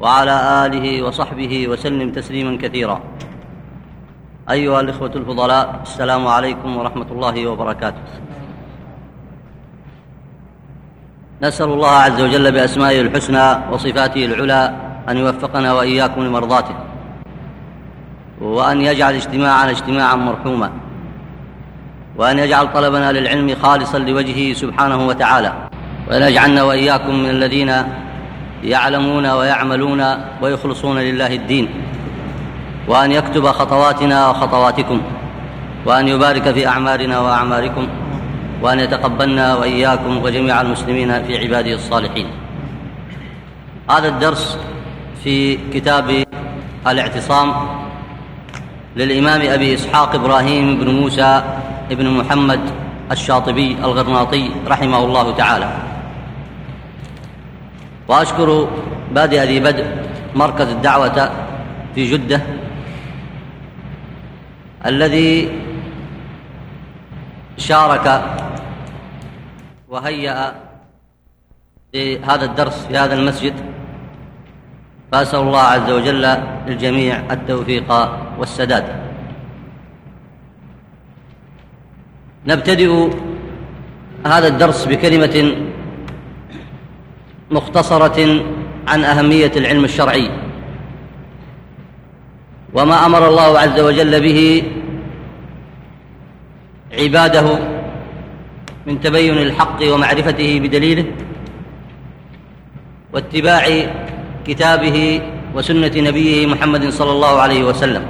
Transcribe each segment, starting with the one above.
وعلى آله وصحبه وسلم تسليما كثيرا. أيها الإخوة الفضلاء السلام عليكم ورحمة الله وبركاته. نسأل الله عز وجل بأسمائه الحسنى وصفاته العلى أن يوفقنا وإياكم لمرضاته وأن يجعل اجتماعنا اجتماعا مرحوما وأن يجعل طلبنا للعلم خالصا لوجهه سبحانه وتعالى وأن يجعلنا وإياكم من الذين يعلمون ويعملون ويخلصون لله الدين. وأن يكتب خطواتنا وخطواتكم. وأن يبارك في أعمارنا وأعماركم. وأن يتقبلنا وإياكم وجميع المسلمين في عباده الصالحين. هذا الدرس في كتاب الاعتصام للإمام أبي إسحاق إبراهيم بن موسى بن محمد الشاطبي الغرناطي رحمه الله تعالى. وأشكر بادئ ذي بدء مركز الدعوة في جدة الذي شارك وهيأ لهذا الدرس في هذا المسجد فأسأل الله عز وجل للجميع التوفيق والسداد. نبتدئ هذا الدرس بكلمة مختصرة عن أهمية العلم الشرعي. وما أمر الله عز وجل به عباده من تبين الحق ومعرفته بدليله واتباع كتابه وسنة نبيه محمد صلى الله عليه وسلم.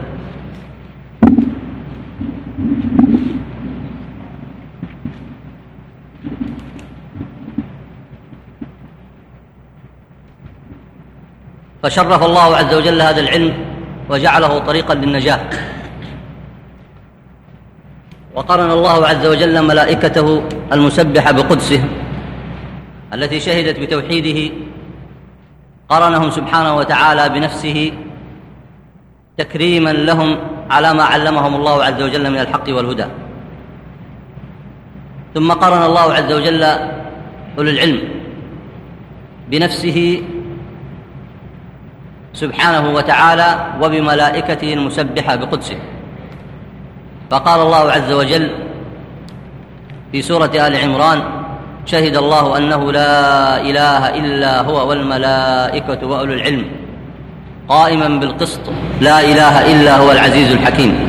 فشرف الله عز وجل هذا العلم وجعله طريقا للنجاة. وقرن الله عز وجل ملائكته المسبحة بقدسه التي شهدت بتوحيده. قرنهم سبحانه وتعالى بنفسه تكريما لهم على ما علمهم الله عز وجل من الحق والهدى. ثم قرن الله عز وجل أولي العلم بنفسه سبحانه وتعالى وبملائكته المسبحة بقدسه. فقال الله عز وجل في سورة آل عمران شهد الله أنه لا إله إلا هو والملائكة وأولو العلم قائما بالقسط لا إله إلا هو العزيز الحكيم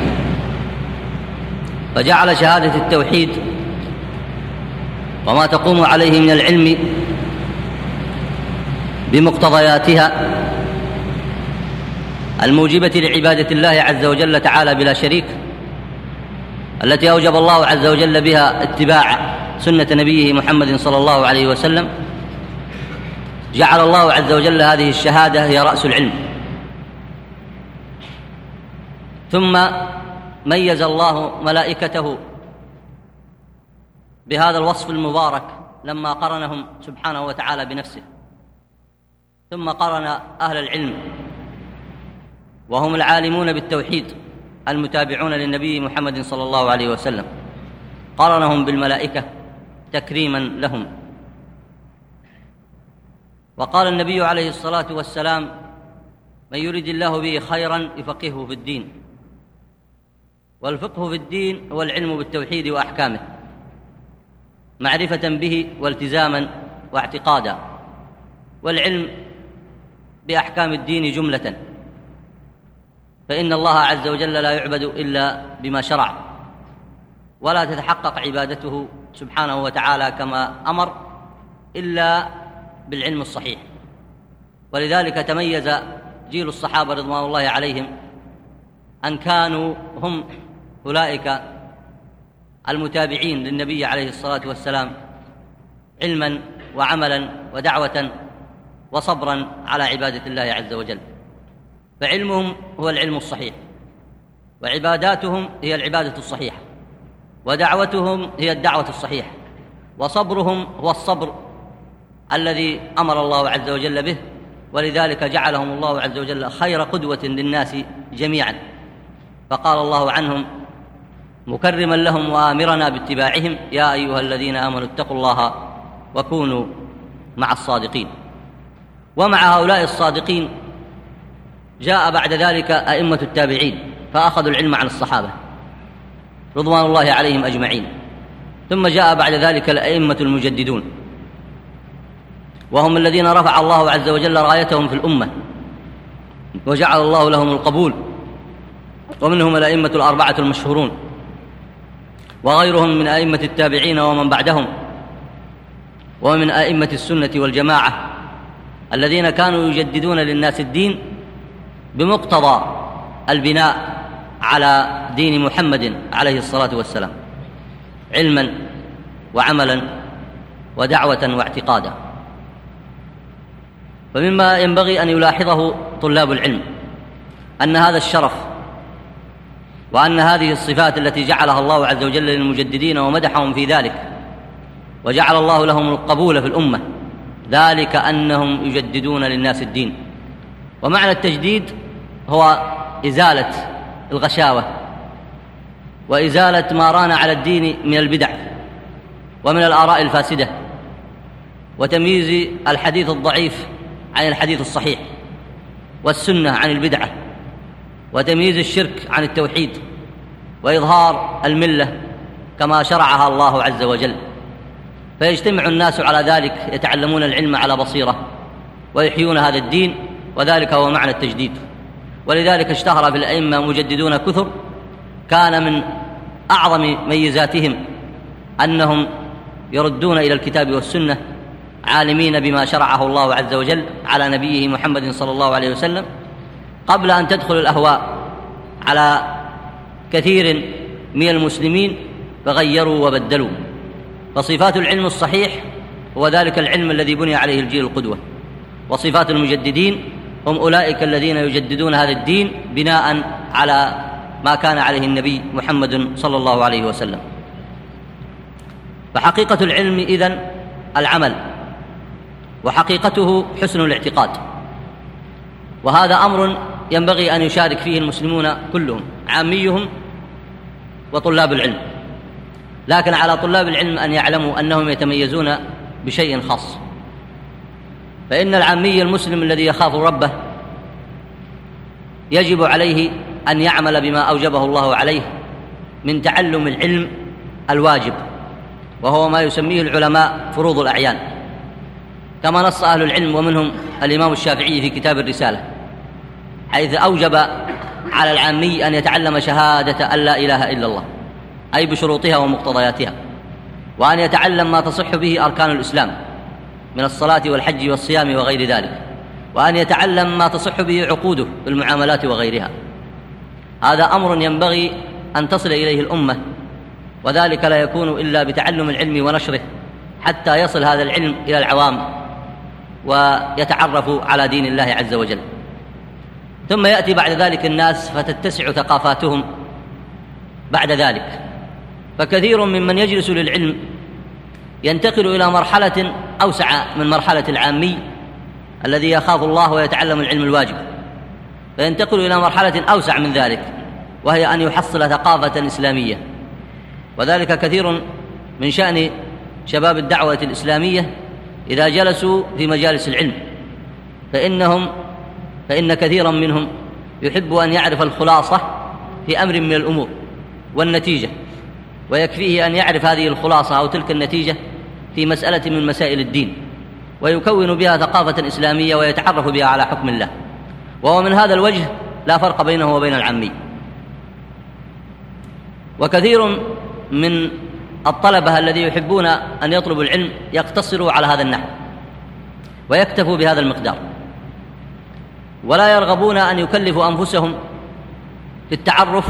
فجعل شهادة التوحيد وما تقوم عليه من العلم بمقتضياتها الموجبة لعبادة الله عز وجل تعالى بلا شريك التي أوجب الله عز وجل بها اتباع سنة نبيه محمد صلى الله عليه وسلم. جعل الله عز وجل هذه الشهادة هي رأس العلم. ثم ميز الله ملائكته بهذا الوصف المبارك لما قرنهم سبحانه وتعالى بنفسه. ثم قرن أهل العلم وهم العالمون بالتوحيد المتابعون للنبي محمد صلى الله عليه وسلم. قرنهم بالملائكة تكريما لهم. وقال النبي عليه الصلاة والسلام من يريد الله به خيرا يفقهه في الدين والفقه في الدين هو العلم بالتوحيد وأحكامه معرفة به والتزاما واعتقادا والعلم بأحكام الدين جملةً. فإن الله عز وجل لا يعبد إلا بما شرع. ولا تتحقق عبادته سبحانه وتعالى كما أمر إلا بالعلم الصحيح. ولذلك تميز جيل الصحابة رضوان الله عليهم أن كانوا هم أولئك المتابعين للنبي عليه الصلاة والسلام علما وعملا ودعوة وصبرا على عبادة الله عز وجل. فعلمهم هو العلم الصحيح وعباداتهم هي العبادة الصحيحة ودعوتهم هي الدعوة الصحيحة وصبرهم هو الصبر الذي أمر الله عز وجل به ولذلك جعلهم الله عز وجل خير قدوة للناس جميعا. فقال الله عنهم مكرما لهم وامرنا باتباعهم يا أيها الذين آمنوا اتقوا الله وكونوا مع الصادقين. ومع هؤلاء الصادقين جاء بعد ذلك أئمة التابعين فأخذوا العلم عن الصحابة رضوان الله عليهم أجمعين. ثم جاء بعد ذلك الأئمة المجددون. وهم الذين رفع الله عز وجل رايتهم في الأمة. وجعل الله لهم القبول. ومنهم الأئمة الأربعة المشهورون. وغيرهم من أئمة التابعين ومن بعدهم. ومن أئمة السنة والجماعة. الذين كانوا يجددون للناس الدين بمقتضى البناء على دين محمد عليه الصلاة والسلام علما وعملا ودعوة واعتقادا. فمما ينبغي أن يلاحظه طلاب العلم أن هذا الشرف وأن هذه الصفات التي جعلها الله عز وجل للمجددين ومدحهم في ذلك وجعل الله لهم القبول في الأمة ذلك أنهم يجددون للناس الدين. ومعنى التجديد هو إزالة الغشاوة وإزالة ما ران على الدين من البدع ومن الآراء الفاسدة وتمييز الحديث الضعيف عن الحديث الصحيح والسنة عن البدعة وتمييز الشرك عن التوحيد وإظهار الملة كما شرعها الله عز وجل فيجتمع الناس على ذلك يتعلمون العلم على بصيرة ويحيون هذا الدين وذلك هو معنى التجديد ولذلك اشتهر في الائمه مجددون كثر كان من أعظم ميزاتهم أنهم يردون إلى الكتاب والسنة عالمين بما شرعه الله عز وجل على نبيه محمد صلى الله عليه وسلم قبل أن تدخل الأهواء على كثير من المسلمين فغيروا وبدلوا فصفات العلم الصحيح هو ذلك العلم الذي بني عليه الجيل القدوة وصفات المجددين هم أولئك الذين يجددون هذا الدين بناء على ما كان عليه النبي محمد صلى الله عليه وسلم. فحقيقة العلم إذن العمل وحقيقته حسن الاعتقاد. وهذا أمر ينبغي أن يشارك فيه المسلمون كلهم عاميهم وطلاب العلم. لكن على طلاب العلم أن يعلموا أنهم يتميزون بشيء خاص. فإن العامي المسلم الذي يخاف ربه يجب عليه أن يعمل بما أوجبه الله عليه من تعلم العلم الواجب وهو ما يسميه العلماء فروض الأعيان. كما نص أهل العلم ومنهم الإمام الشافعي في كتاب الرسالة حيث أوجب على العامي أن يتعلم شهادة أن لا إله إلا الله أي بشروطها ومقتضياتها وأن يتعلم ما تصح به أركان الإسلام. من الصلاة والحج والصيام وغير ذلك وأن يتعلم ما تصح به عقوده في المعاملات وغيرها. هذا أمر ينبغي أن تصل إليه الأمة وذلك لا يكون إلا بتعلم العلم ونشره حتى يصل هذا العلم إلى العوام ويتعرفوا على دين الله عز وجل. ثم يأتي بعد ذلك الناس فتتسع ثقافاتهم بعد ذلك. فكثير ممن يجلس للعلم ينتقل إلى مرحلة أوسع من مرحلة العامي الذي يخاف الله ويتعلم العلم الواجب فينتقل إلى مرحلة أوسع من ذلك وهي أن يحصل ثقافة إسلامية. وذلك كثير من شأن شباب الدعوة الإسلامية إذا جلسوا في مجالس العلم فإنهم فإن كثيرا منهم يحب أن يعرف الخلاصة في أمر من الأمور والنتيجة ويكفيه أن يعرف هذه الخلاصة أو تلك النتيجة في مسألة من مسائل الدين ويكون بها ثقافة إسلامية ويتعرف بها على حكم الله. وهو من هذا الوجه لا فرق بينه وبين العمي. وكثير من الطلبة الذي يحبون أن يطلبوا العلم يقتصروا على هذا النحو ويكتفوا بهذا المقدار. ولا يرغبون أن يكلفوا أنفسهم في التعرف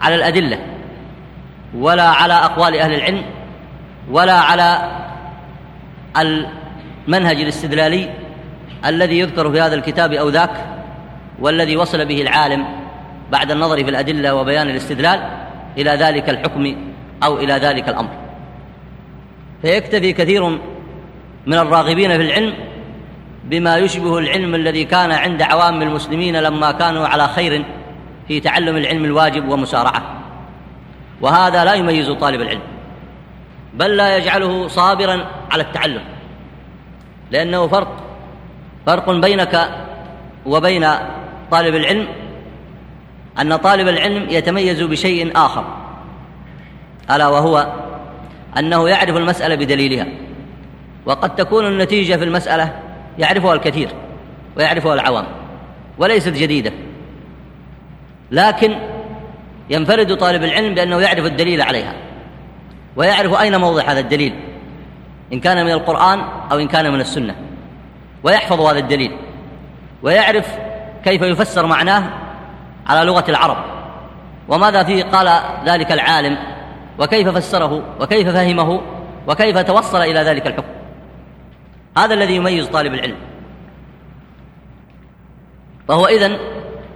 على الأدلة ولا على أقوال أهل العلم ولا على المنهج الاستدلالي الذي يذكر في هذا الكتاب أو ذاك والذي وصل به العالم بعد النظر في الأدلة وبيان الاستدلال إلى ذلك الحكم أو إلى ذلك الأمر. فيكتفي كثير من الراغبين في العلم بما يشبه العلم الذي كان عند عوام المسلمين لما كانوا على خير في تعلم العلم الواجب ومسارعة. وهذا لا يميز طالب العلم. بل لا يجعله صابرا على التعلم. لأنه فرق فرق بينك وبين طالب العلم أن طالب العلم يتميز بشيء آخر ألا وهو أنه يعرف المسألة بدليلها. وقد تكون النتيجة في المسألة يعرفها الكثير ويعرفها العوام وليست جديدة. لكن ينفرد طالب العلم بأنه يعرف الدليل عليها. ويعرف أين موضع هذا الدليل إن كان من القرآن أو إن كان من السنة ويحفظ هذا الدليل ويعرف كيف يفسر معناه على لغة العرب وماذا فيه قال ذلك العالم وكيف فسره وكيف فهمه وكيف توصل إلى ذلك الحكم. هذا الذي يميز طالب العلم. فهو إذن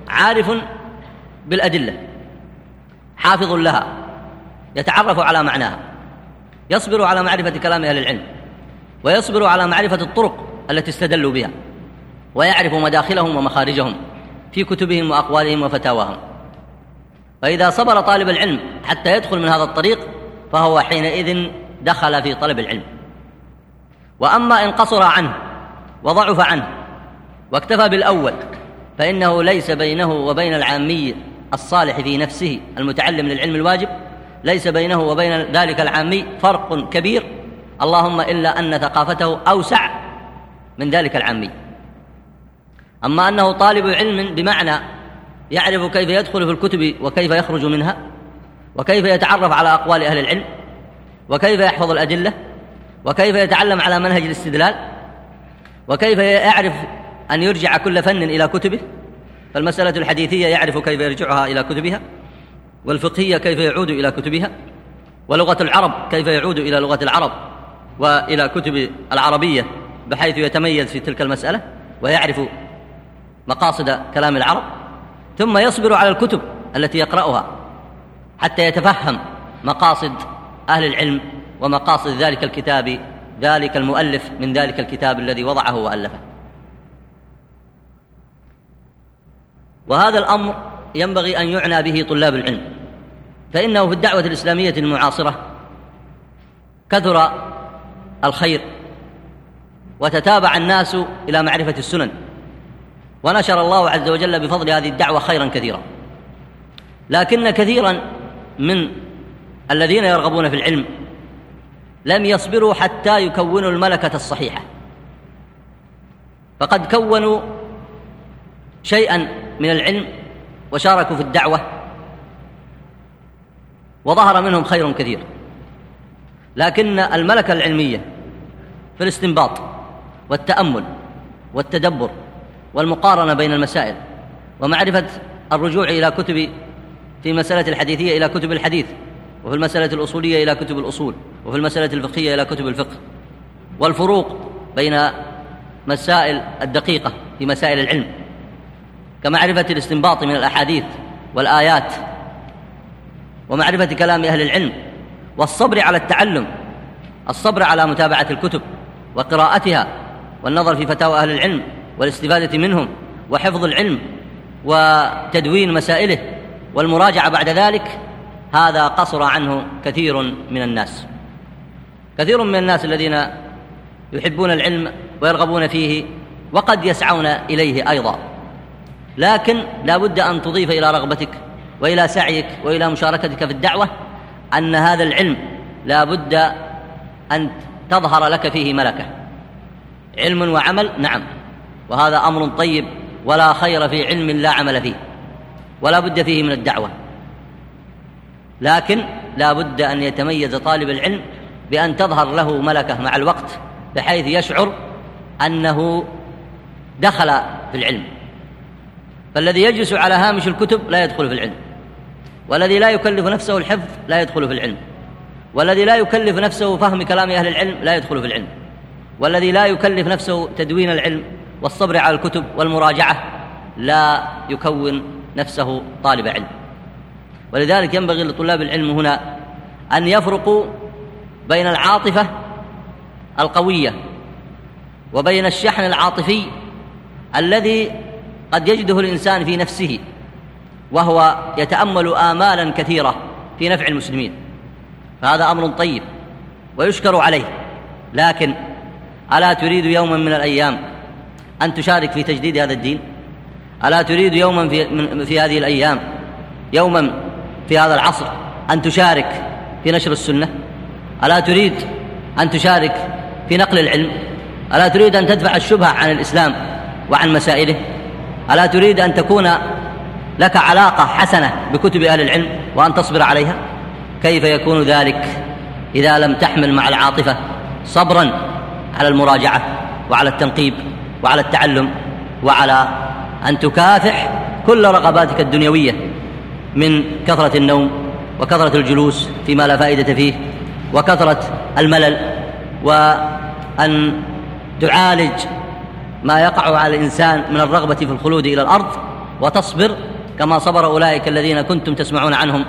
عارف بالأدلة حافظ لها. يتعرف على معناها. يصبر على معرفة كلام أهل العلم ويصبر على معرفة الطرق التي استدلوا بها ويعرف مداخلهم ومخارجهم في كتبهم وأقوالهم وفتاواهم. فإذا صبر طالب العلم حتى يدخل من هذا الطريق فهو حينئذ دخل في طلب العلم. وأما إن قصر عنه وضعف عنه واكتفى بالأول فإنه ليس بينه وبين العامي الصالح في نفسه المتعلم للعلم الواجب ليس بينه وبين ذلك العامي فرق كبير. اللهم إلا أن ثقافته أوسع من ذلك العامي. أما أنه طالب علم بمعنى يعرف كيف يدخل في الكتب وكيف يخرج منها وكيف يتعرف على أقوال أهل العلم وكيف يحفظ الأدلة وكيف يتعلم على منهج الاستدلال وكيف يعرف أن يرجع كل فن إلى كتبه فالمسألة الحديثية يعرف كيف يرجعها إلى كتبها. والفقهية كيف يعود إلى كتبها؟ ولغة العرب كيف يعود إلى لغة العرب وإلى كتب العربية بحيث يتميز في تلك المسألة ويعرف مقاصد كلام العرب؟ ثم يصبر على الكتب التي يقرأها حتى يتفهم مقاصد أهل العلم ومقاصد ذلك الكتاب ذلك المؤلف من ذلك الكتاب الذي وضعه وألفه. وهذا الأمر ينبغي أن يعنى به طلاب العلم. فإنه في الدعوة الإسلامية المعاصرة كثر الخير وتتابع الناس إلى معرفة السنن ونشر الله عز وجل بفضل هذه الدعوة خيرا كثيرا. لكن كثيرا من الذين يرغبون في العلم لم يصبروا حتى يكونوا الملكة الصحيحة. فقد كونوا شيئا من العلم وشاركوا في الدعوة وظهر منهم خير كثير. لكن الملكة العلمية في الاستنباط والتأمل والتدبر والمقارنة بين المسائل ومعرفة الرجوع إلى كتب في المسألة الحديثية إلى كتب الحديث وفي المسألة الأصولية إلى كتب الأصول وفي المسألة الفقهية إلى كتب الفقه والفروق بين مسائل الدقيقة في مسائل العلم. كمعرفة الاستنباط من الأحاديث والآيات ومعرفة كلام أهل العلم والصبر على التعلم الصبر على متابعة الكتب وقراءتها والنظر في فتاوى أهل العلم والاستفادة منهم وحفظ العلم وتدوين مسائله والمراجعة بعد ذلك هذا قصر عنه كثير من الناس. كثير من الناس الذين يحبون العلم ويرغبون فيه وقد يسعون إليه أيضا. لكن لا بد أن تضيف إلى رغبتك وإلى سعيك وإلى مشاركتك في الدعوة أن هذا العلم لا بد أن تظهر لك فيه ملكة. علم وعمل نعم. وهذا أمر طيب ولا خير في علم لا عمل فيه ولا بد فيه من الدعوة. لكن لا بد أن يتميز طالب العلم بأن تظهر له ملكة مع الوقت بحيث يشعر أنه دخل في العلم. فالذي يجلس على هامش الكتب لا يدخل في العلم. والذي لا يكلف نفسه الحفظ لا يدخل في العلم. والذي لا يكلف نفسه فهم كلام أهل العلم لا يدخل في العلم. والذي لا يكلف نفسه تدوين العلم والصبر على الكتب والمراجعة لا يكون نفسه طالب علم. ولذلك ينبغي لطلاب العلم هنا أن يفرقوا بين العاطفة القوية وبين الشحن العاطفي الذي قد يجده الإنسان في نفسه. وهو يتأمل آمالا كثيرة في نفع المسلمين. فهذا أمر طيب ويشكر عليه. لكن ألا تريد يوما من الأيام أن تشارك في تجديد هذا الدين؟ ألا تريد يوما في, من في هذه الأيام يوما في هذا العصر أن تشارك في نشر السنة؟ ألا تريد أن تشارك في نقل العلم؟ ألا تريد أن تدفع الشبهة عن الإسلام وعن مسائله؟ ألا تريد أن تكون لك علاقة حسنة بكتب أهل العلم وأن تصبر عليها؟ كيف يكون ذلك إذا لم تحمل مع العاطفة صبرا على المراجعة وعلى التنقيب وعلى التعلم وعلى أن تكافح كل رغباتك الدنيوية من كثرة النوم وكثرة الجلوس فيما لا فائدة فيه وكثرة الملل وأن تعالج ما يقع على الإنسان من الرغبة في الخلود إلى الأرض وتصبر كما صبر أولئك الذين كنتم تسمعون عنهم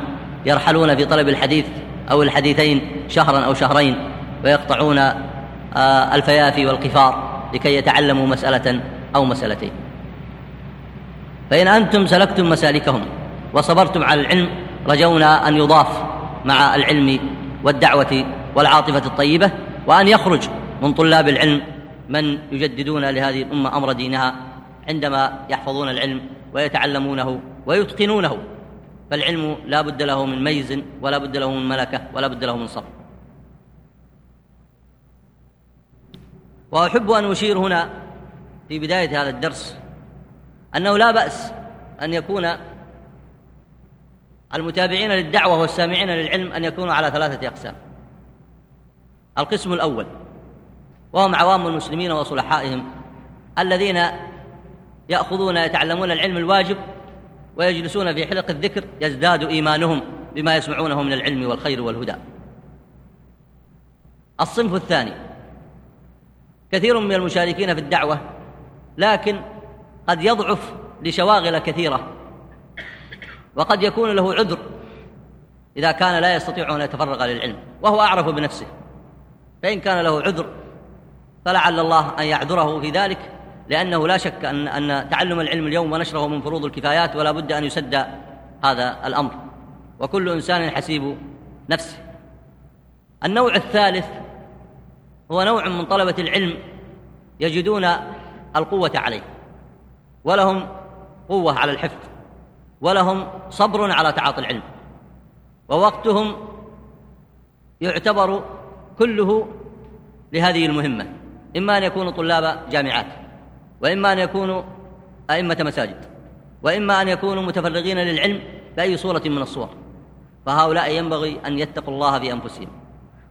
يرحلون في طلب الحديث أو الحديثين شهرا أو شهرين ويقطعون آه، الفيافي والقفار لكي يتعلموا مسألة أو مسألتين. فإن أنتم سلكتم مسالكهم وصبرتم على العلم رجونا أن يضاف مع العلم والدعوة والعاطفة الطيبة وأن يخرج من طلاب العلم من يجددون لهذه الأمة أمر دينها. عندما يحفظون العلم ويتعلمونه ويتقنونه. فالعلم لا بد له من ميز ولا بد له من ملكة ولا بد له من صبر. وأحب أن أشير هنا في بداية هذا الدرس أنه لا بأس أن يكون المتابعين للدعوة والسامعين للعلم أن يكونوا على ثلاثة أقسام. القسم الأول وهم عوام المسلمين وصلحائهم الذين يأخذون يتعلمون العلم الواجب ويجلسون في حلق الذكر يزداد إيمانهم بما يسمعونه من العلم والخير والهدى. الصنف الثاني. كثير من المشاركين في الدعوة لكن قد يضعف لشواغل كثيرة وقد يكون له عذر إذا كان لا يستطيع أن يتفرغ للعلم وهو أعرف بنفسه. فإن كان له عذر فلعل الله أن يعذره في ذلك لأنه لا شك أن, أن تعلم العلم اليوم ونشره من فروض الكفايات ولا بد أن يسد هذا الأمر. وكل إنسان حسيب نفسه. النوع الثالث هو نوع من طلبة العلم يجدون القوة عليه. ولهم قوة على الحفظ. ولهم صبر على تعاطي العلم. ووقتهم يعتبر كله لهذه المهمة. إما أن يكونوا طلاب جامعات. وإما أن يكونوا أئمة مساجد وإما أن يكونوا متفرغين للعلم بأي صورة من الصور. فهؤلاء ينبغي أن يتقوا الله في أنفسهم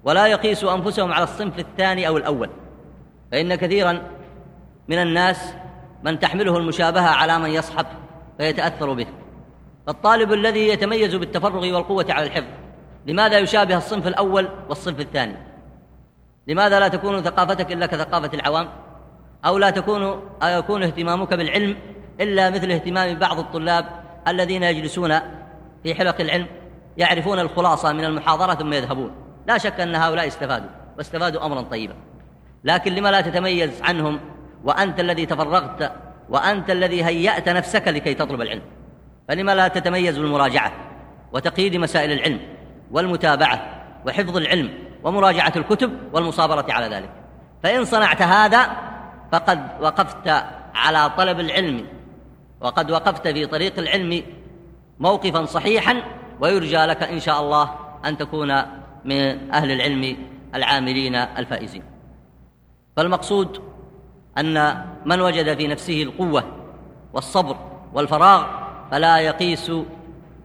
ولا يقيسوا أنفسهم على الصنف الثاني أو الأول. فإن كثيرا من الناس من تحمله المشابهة على من يصحب فيتأثر به. فالطالب الذي يتميز بالتفرغ والقوة على الحفظ لماذا يشابه الصنف الأول والصنف الثاني؟ لماذا لا تكون ثقافتك إلا كثقافة العوام؟ أو لا تكون أو يكون اهتمامك بالعلم إلا مثل اهتمام بعض الطلاب الذين يجلسون في حلق العلم يعرفون الخلاصة من المحاضرة ثم يذهبون. لا شك أن هؤلاء استفادوا واستفادوا أمرا طيبا. لكن لما لا تتميز عنهم؟ وأنت الذي تفرغت وأنت الذي هيأت نفسك لكي تطلب العلم. فلما لا تتميز بالمراجعة وتقييد مسائل العلم والمتابعة وحفظ العلم ومراجعة الكتب والمصابرة على ذلك؟ فإن صنعت هذا فقد وقفت على طلب العلم وقد وقفت في طريق العلم موقفا صحيحا ويرجى لك إن شاء الله أن تكون من أهل العلم العاملين الفائزين. فالمقصود أن من وجد في نفسه القوة والصبر والفراغ فلا يقيس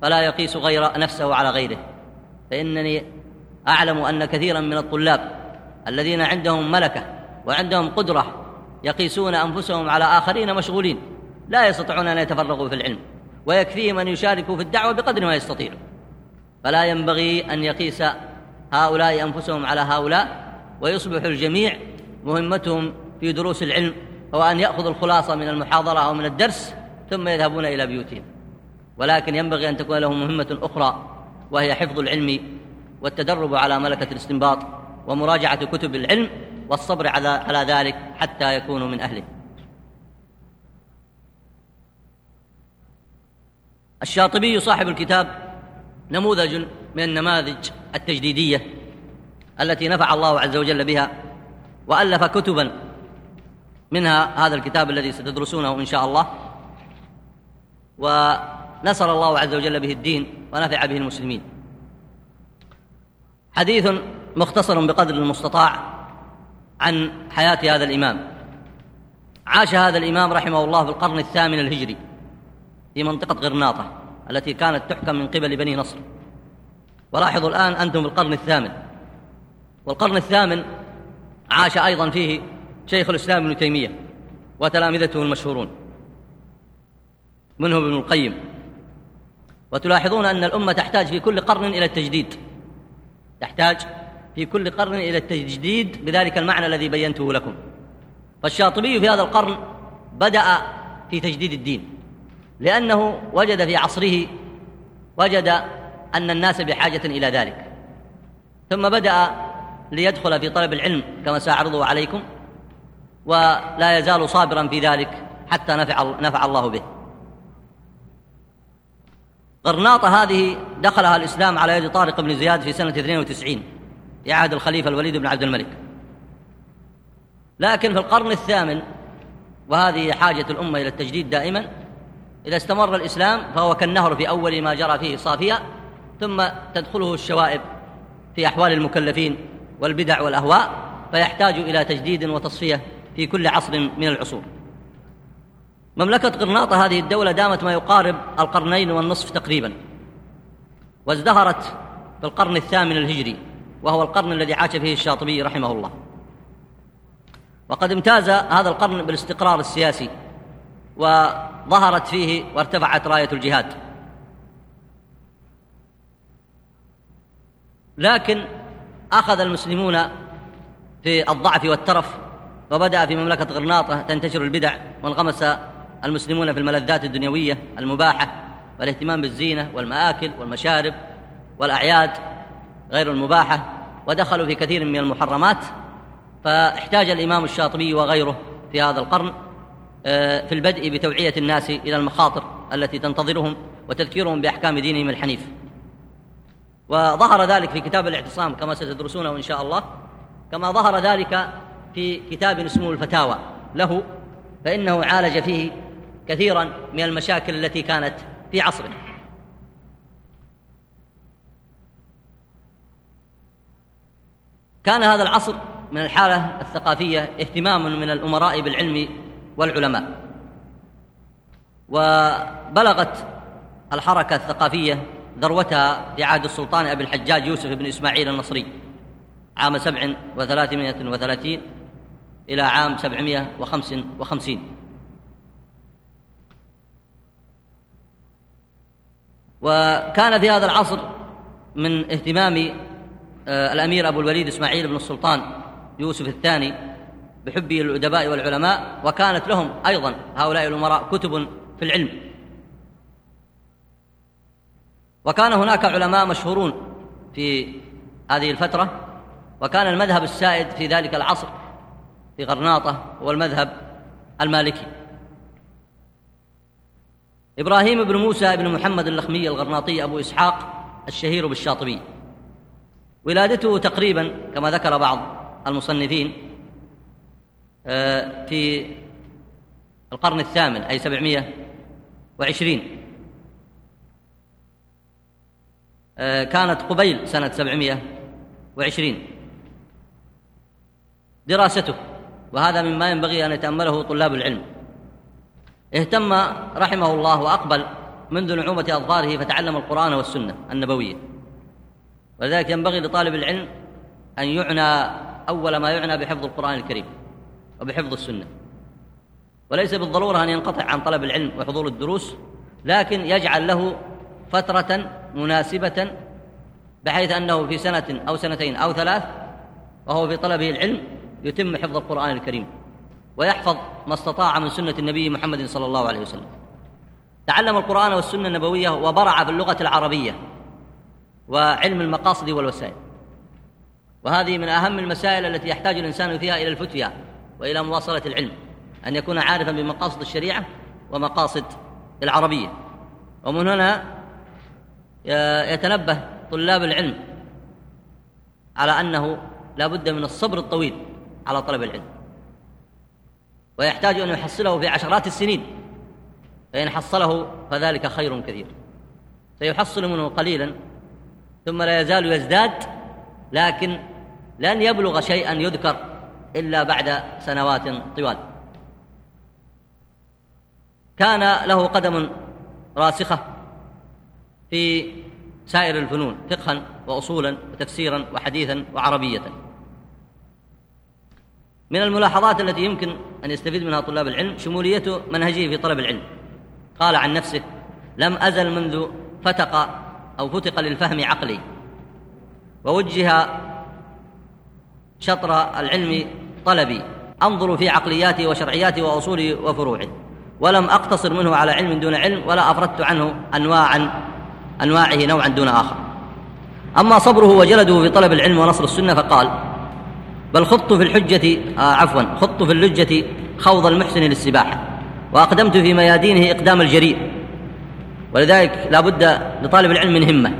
فلا يقيس غير نفسه على غيره. فإنني أعلم أن كثيرا من الطلاب الذين عندهم ملكة وعندهم قدرة يقيسون أنفسهم على آخرين مشغولين لا يستطيعون أن يتفرغوا في العلم ويكفيهم أن يشاركوا في الدعوة بقدر ما يستطيعوا. فلا ينبغي أن يقيس هؤلاء أنفسهم على هؤلاء ويصبح الجميع مهمتهم في دروس العلم هو أن يأخذ الخلاصة من المحاضرة أو من الدرس ثم يذهبون إلى بيوتهم. ولكن ينبغي أن تكون لهم مهمة أخرى وهي حفظ العلم والتدرب على ملكة الاستنباط ومراجعة كتب العلم والصبر على ذلك حتى يكونوا من أهله. الشاطبي صاحب الكتاب نموذج من النماذج التجديدية التي نفع الله عز وجل بها وألف كتبا منها هذا الكتاب الذي ستدرسونه إن شاء الله. ونصر الله عز وجل به الدين ونفع به المسلمين. حديث مختصر بقدر المستطاع عن حياة هذا الإمام. عاش هذا الإمام رحمه الله في القرن الثامن الهجري في منطقة غرناطة التي كانت تحكم من قبل بني نصر. ولاحظوا الآن أنتم في القرن الثامن. والقرن الثامن عاش أيضا فيه شيخ الإسلام ابن تيمية وتلامذته المشهورون منهم ابن القيم. وتلاحظون أن الأمة تحتاج في كل قرن إلى التجديد. تحتاج في كل قرن إلى التجديد بذلك المعنى الذي بينته لكم. فالشاطبي في هذا القرن بدأ في تجديد الدين لأنه وجد في عصره وجد أن الناس بحاجة إلى ذلك. ثم بدأ ليدخل في طلب العلم كما سأعرضه عليكم ولا يزال صابرا في ذلك حتى نفع, نفع الله به. غرناطة هذه دخلها الإسلام على يد طارق بن زياد في سنة 92 في عهد الخليفة الوليد بن عبد الملك. لكن في القرن الثامن وهذه حاجة الأمة إلى التجديد دائما إذا استمر الإسلام فهو كالنهر في أول ما جرى فيه صافيا ثم تدخله الشوائب في أحوال المكلفين والبدع والأهواء فيحتاج إلى تجديد وتصفية في كل عصر من العصور. مملكة قرناطة هذه الدولة دامت ما يقارب القرنين والنصف تقريبا وازدهرت في القرن الثامن الهجري. وهو القرن الذي عاش فيه الشاطبي رحمه الله. وقد امتاز هذا القرن بالاستقرار السياسي وظهرت فيه وارتفعت راية الجهاد. لكن أخذ المسلمون في الضعف والترف وبدأ في مملكة غرناطة تنتشر البدع وانغمس المسلمون في الملذات الدنيوية المباحة والاهتمام بالزينة والمآكل والمشارب والأعياد. غير المباحة ودخلوا في كثير من المحرمات فاحتاج الإمام الشاطبي وغيره في هذا القرن آه، في البدء بتوعية الناس إلى المخاطر التي تنتظرهم وتذكيرهم بأحكام دينهم الحنيف. وظهر ذلك في كتاب الاعتصام كما ستدرسونه إن شاء الله كما ظهر ذلك في كتاب اسمه الفتاوى له فإنه عالج فيه كثيرا من المشاكل التي كانت في عصره. كان هذا العصر من الحالة الثقافية اهتمام من الأمراء بالعلم والعلماء. وبلغت الحركة الثقافية ذروتها في عهد السلطان أبي الحجاج يوسف بن إسماعيل النصري عام سبع وثلاثمائة وثلاثين إلى عام سبعمائة وخمس وخمسين. وكان في هذا العصر من اهتمام الأمير أبو الوليد إسماعيل بن السلطان يوسف الثاني بحبه للأدباء والعلماء وكانت لهم أيضا هؤلاء الأمراء كتب في العلم. وكان هناك علماء مشهورون في هذه الفترة وكان المذهب السائد في ذلك العصر في غرناطة هو المذهب المالكي. إبراهيم بن موسى بن محمد اللخمي الغرناطي أبو إسحاق الشهير بالشاطبي. ولادته تقريبا كما ذكر بعض المصنفين آه، في القرن الثامن أي سبعمائة وعشرين. آه، كانت قبيل سنة سبعمائة وعشرين. دراسته وهذا مما ينبغي أن يتأمله طلاب العلم. اهتم رحمه الله وأقبل منذ نعومة أظفاره فتعلم القرآن والسنة النبوية. ولذلك ينبغي لطالب العلم أن يعنى أول ما يعنى بحفظ القرآن الكريم وبحفظ السنة. وليس بالضرورة أن ينقطع عن طلب العلم وحضور الدروس لكن يجعل له فترة مناسبة بحيث أنه في سنة أو سنتين أو ثلاث وهو في طلبه العلم يتم حفظ القرآن الكريم ويحفظ ما استطاع من سنة النبي محمد صلى الله عليه وسلم. تعلم القرآن والسنة النبوية وبرع في اللغة العربية. وعلم المقاصد والوسائل. وهذه من أهم المسائل التي يحتاج الإنسان فيها إلى الفتيا وإلى مواصلة العلم أن يكون عارفا بمقاصد الشريعة ومقاصد العربية. ومن هنا يتنبه طلاب العلم على أنه لا بد من الصبر الطويل على طلب العلم. ويحتاج أن يحصله في عشرات السنين. فإن حصله فذلك خير كثير. سيحصل منه قليلا ثم لا يزال يزداد لكن لن يبلغ شيئا يذكر إلا بعد سنوات طوال. كان له قدم راسخة في سائر الفنون فقها وأصولا وتفسيرا وحديثا وعربية. من الملاحظات التي يمكن أن يستفيد منها طلاب العلم شمولية منهجه في طلب العلم. قال عن نفسه لم أزل منذ فتق أو فتق للفهم عقلي. ووجه شطر العلم طلبي. أنظر في عقلياته وشرعياته وأصوله وفروعه ولم أقتصر منه على علم دون علم ولا أفردت عنه أنواعا أنواعه نوعا دون آخر. أما صبره وجلده في طلب العلم ونصر السنة فقال بل خضت في الحجة آه عفوا خضت في اللجة خوض المحسن للسباحة. وأقدمت في ميادينه إقدام الجريء. ولذلك لا بد لطالب العلم من همة.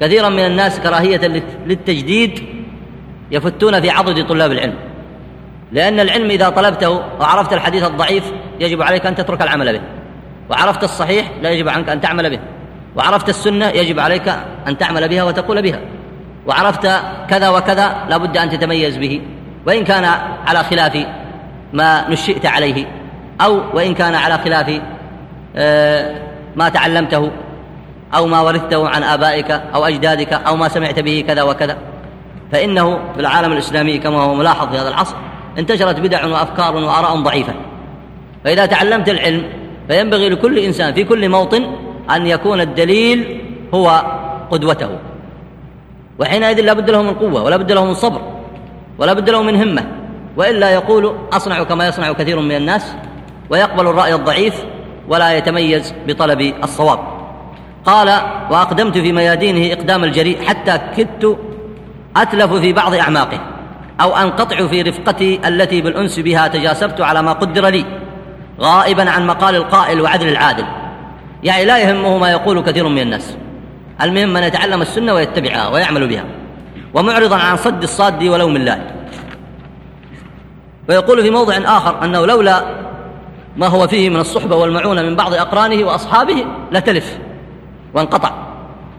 كثيرا من الناس كراهية للتجديد يفتون في عضد طلاب العلم. لأن العلم إذا طلبته وعرفت الحديث الضعيف يجب عليك أن تترك العمل به. وعرفت الصحيح لا يجب عنك أن تعمل به. وعرفت السنة يجب عليك أن تعمل بها وتقول بها. وعرفت كذا وكذا لا بد أن تتميز به. وإن كان على خلاف ما نشئت عليه أو وإن كان على خلاف ما تعلمته أو ما ورثته عن آبائك أو أجدادك أو ما سمعت به كذا وكذا. فإنه في العالم الإسلامي كما هو ملاحظ في هذا العصر انتشرت بدع وأفكار وآراء ضعيفة. فإذا تعلمت العلم فينبغي لكل إنسان في كل موطن أن يكون الدليل هو قدوته. وحينئذ لا بد له من قوة ولا بد له من صبر ولا بد له من همة. وإلا يقول أصنع كما يصنع كثير من الناس ويقبل الرأي الضعيف ولا يتميز بطلب الصواب. قال وأقدمت في ميادينه إقدام الجريء حتى كدت أتلف في بعض أعماقه أو أنقطع في رفقتي التي بالأنس بها تجاسرت على ما قدر لي غائبا عن مقال القائل وعدل العادل. يعني لا يهمه ما يقول كثير من الناس. المهم من يتعلم السنة ويتبعها ويعمل بها ومعرضا عن صد الصاد ولوم الله. ويقول في موضع آخر أنه لولا ما هو فيه من الصحبة والمعونة من بعض أقرانه وأصحابه لتلف وانقطع.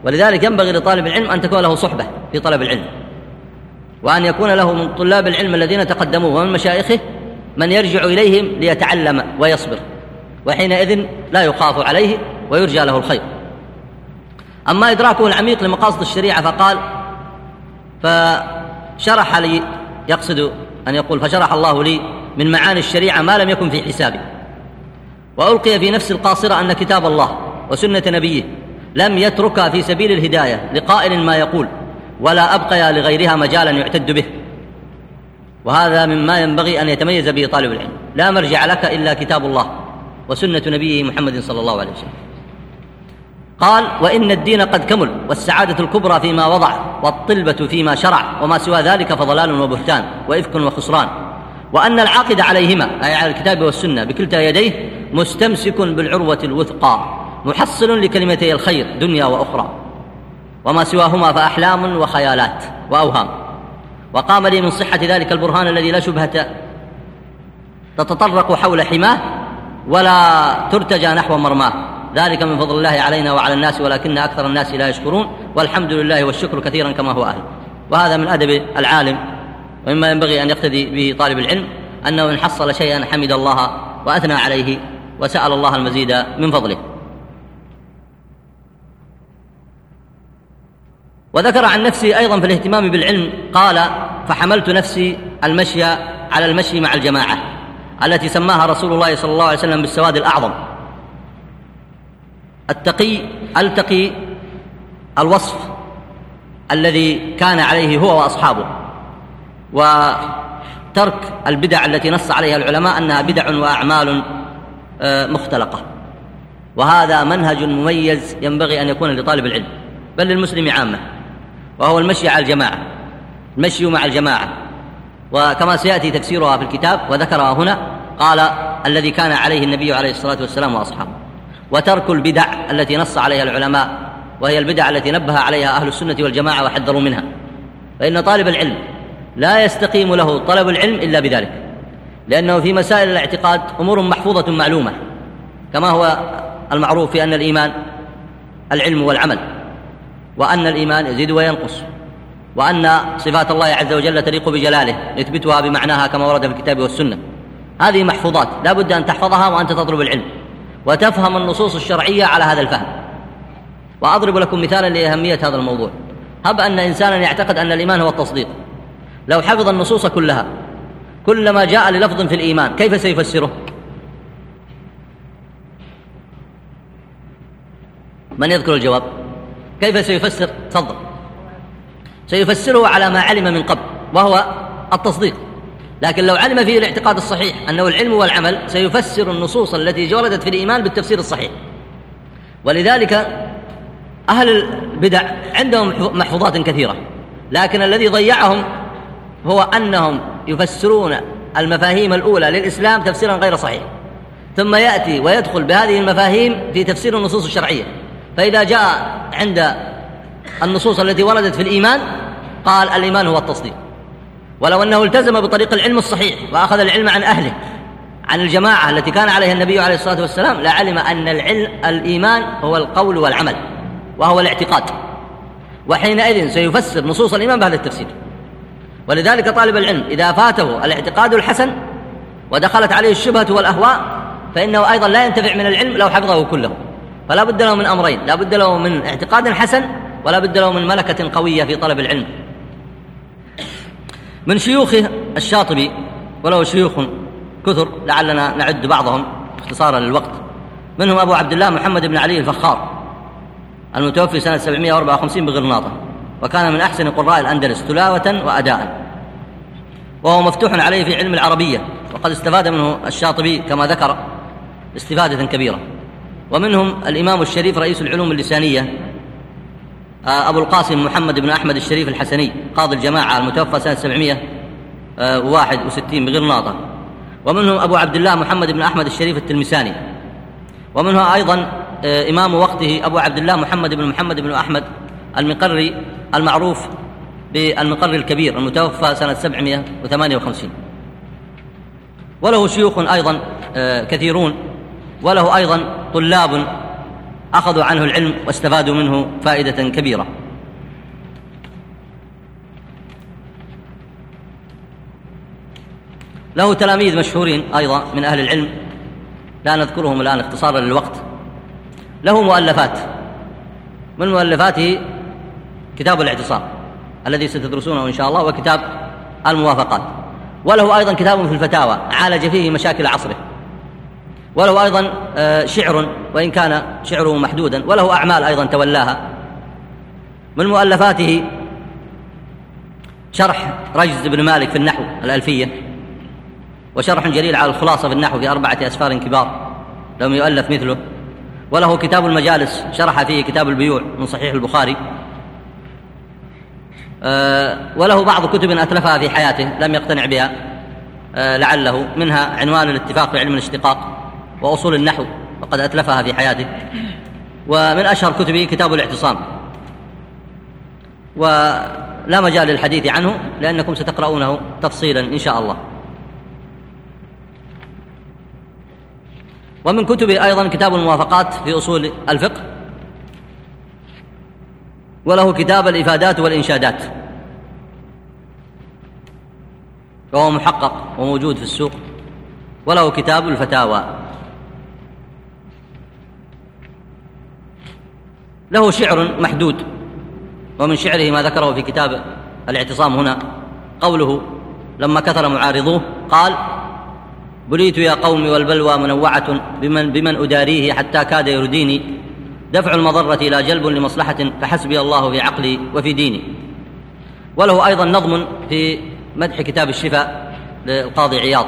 ولذلك ينبغي لطالب العلم أن تكون له صحبة في طلب العلم. وأن يكون له من طلاب العلم الذين تقدموه ومن مشايخه من يرجع إليهم ليتعلم ويصبر. وحينئذ لا يخاف عليه ويرجى له الخير. أما إدراكه العميق لمقاصد الشريعة فقال فشرح لي يقصد أن يقول فشرح الله لي من معاني الشريعة ما لم يكن في حسابي. وألقي في نفس القاصرة أن كتاب الله وسنة نبيه لم يتركها في سبيل الهداية لقائل ما يقول ولا أبقي لغيرها مجالا يعتد به. وهذا مما ينبغي أن يتميز به طالب العلم. لا مرجع لك إلا كتاب الله وسنة نبيه محمد صلى الله عليه وسلم. قال وإن الدين قد كمل والسعادة الكبرى فيما وضع والطلبة فيما شرع وما سوى ذلك فضلال وبهتان وإفك وخسران. وأن العاقد عليهما أي على الكتاب والسنة بكلتا يديه مستمسك بالعروة الوثقى محصل لكلمتي الخير دنيا وأخرى. وما سواهما فأحلام وخيالات وأوهام. وقام لي من صحة ذلك البرهان الذي لا شبهة تتطرق حول حماه ولا ترتجى نحو مرماه. ذلك من فضل الله علينا وعلى الناس ولكن أكثر الناس لا يشكرون. والحمد لله والشكر كثيرا كما هو أهل. وهذا من أدب العالم. ومما ينبغي أن يقتدي به طالب العلم أنه إن حصل شيئا حمد الله وأثنى عليه. وسأل الله المزيد من فضله. وذكر عن نفسه أيضا في الاهتمام بالعلم قال فحملت نفسي المشي على المشي مع الجماعة التي سماها رسول الله صلى الله عليه وسلم بالسواد الأعظم. التقي ألتقي الوصف الذي كان عليه هو وأصحابه وترك البدع التي نص عليها العلماء أنها بدع وأعمال مختلقة. وهذا منهج مميز ينبغي أن يكون لطالب العلم بل للمسلم عامة وهو المشي على الجماعة المشي مع الجماعة. وكما سيأتي تفسيرها في الكتاب وذكرها هنا قال الذي كان عليه النبي عليه الصلاة والسلام وأصحابه. وترك البدع التي نص عليها العلماء وهي البدع التي نبه عليها أهل السنة والجماعة وحذروا منها. فإن طالب العلم لا يستقيم له طلب العلم إلا بذلك. لأنه في مسائل الاعتقاد أمور محفوظة معلومة كما هو المعروف في أن الإيمان العلم والعمل وأن الإيمان يزيد وينقص وأن صفات الله عز وجل تليق بجلاله نثبتها بمعناها كما ورد في الكتاب والسنة. هذه محفوظات لا بد أن تحفظها وأنت تطلب العلم وتفهم النصوص الشرعية على هذا الفهم. وأضرب لكم مثالا لأهمية هذا الموضوع. هب أن إنسانا يعتقد أن الإيمان هو التصديق. لو حفظ النصوص كلها كلما جاء للفظ في الإيمان كيف سيفسره؟ من يذكر الجواب؟ كيف سيفسر؟ تفضل. سيفسره على ما علم من قبل وهو التصديق. لكن لو علم فيه الاعتقاد الصحيح أنه العلم والعمل سيفسر النصوص التي وردت في الإيمان بالتفسير الصحيح. ولذلك أهل البدع عندهم محفوظات كثيرة. لكن الذي ضيعهم هو أنهم يفسرون المفاهيم الأولى للإسلام تفسيرا غير صحيح. ثم يأتي ويدخل بهذه المفاهيم في تفسير النصوص الشرعية. فإذا جاء عند النصوص التي وردت في الإيمان قال الإيمان هو التصديق. ولو أنه التزم بطريق العلم الصحيح وأخذ العلم عن أهله عن الجماعة التي كان عليها النبي عليه الصلاة والسلام لعلم أن العلم الإيمان هو القول والعمل وهو الاعتقاد. وحينئذ سيفسر نصوص الإيمان بهذا التفسير. ولذلك طالب العلم إذا فاته الاعتقاد الحسن ودخلت عليه الشبهة والأهواء فإنه أيضا لا ينتفع من العلم لو حفظه كله. فلا بد له من أمرين لا بد له من اعتقاد حسن ولا بد له من ملكة قوية في طلب العلم. من شيوخ الشاطبي وله شيوخ كثر لعلنا نعد بعضهم اختصارا للوقت منهم أبو عبد الله محمد بن علي الفخار المتوفي سنة 754 بغرناطة. وكان من أحسن قراء الأندلس تلاوة وأداء. وهو مفتوح عليه في علم العربية وقد استفاد منه الشاطبي كما ذكر استفادة كبيرة. ومنهم الإمام الشريف رئيس العلوم اللسانية آه، أبو القاسم محمد بن أحمد الشريف الحسني قاضي الجماعة المتوفى سنة 761 بغرناطة ومنهم أبو عبد الله محمد بن أحمد الشريف التلمساني ومنه أيضا آه، إمام وقته أبو عبد الله محمد بن محمد بن أحمد المقري المعروف بالمقري الكبير المتوفى سنة 758 وله شيوخ أيضا آه، كثيرون وله أيضا طلاب أخذوا عنه العلم واستفادوا منه فائدة كبيرة. له تلاميذ مشهورين أيضا من أهل العلم لا نذكرهم الآن اختصارا للوقت. له مؤلفات من مؤلفاته كتاب الاعتصام الذي ستدرسونه إن شاء الله وكتاب الموافقات. وله أيضا كتاب في الفتاوى عالج فيه مشاكل عصره. وله أيضا آه، شعر وإن كان شعره محدودا وله أعمال أيضا تولاها من مؤلفاته شرح رجز بن مالك في النحو الألفية وشرح جليل على الخلاصة في النحو في أربعة أسفار كبار لم يؤلف مثله. وله كتاب المجالس شرح فيه كتاب البيوع من صحيح البخاري. وله بعض كتب أتلفها في حياته لم يقتنع بها آه، لعله منها عنوان الاتفاق في علم الاشتقاق وأصول النحو وقد أتلفها في حياته. ومن أشهر كتبه كتاب الاعتصام. ولا مجال للحديث عنه لأنكم ستقرؤونه تفصيلا إن شاء الله. ومن كتبه أيضا كتاب الموافقات في أصول الفقه وله كتاب الإفادات والإنشادات. وهو محقق وموجود في السوق. وله كتاب الفتاوى. له شعر محدود. ومن شعره ما ذكره في كتاب الاعتصام هنا قوله لما كثر معارضوه قال بليت يا قوم والبلوى منوعة بمن, بمن أداريه حتى كاد يرديني دفع المضرة إلى جلب لمصلحة فحسبي الله في عقلي وفي ديني. وله أيضا نظم في مدح كتاب الشفاء للقاضي عياض.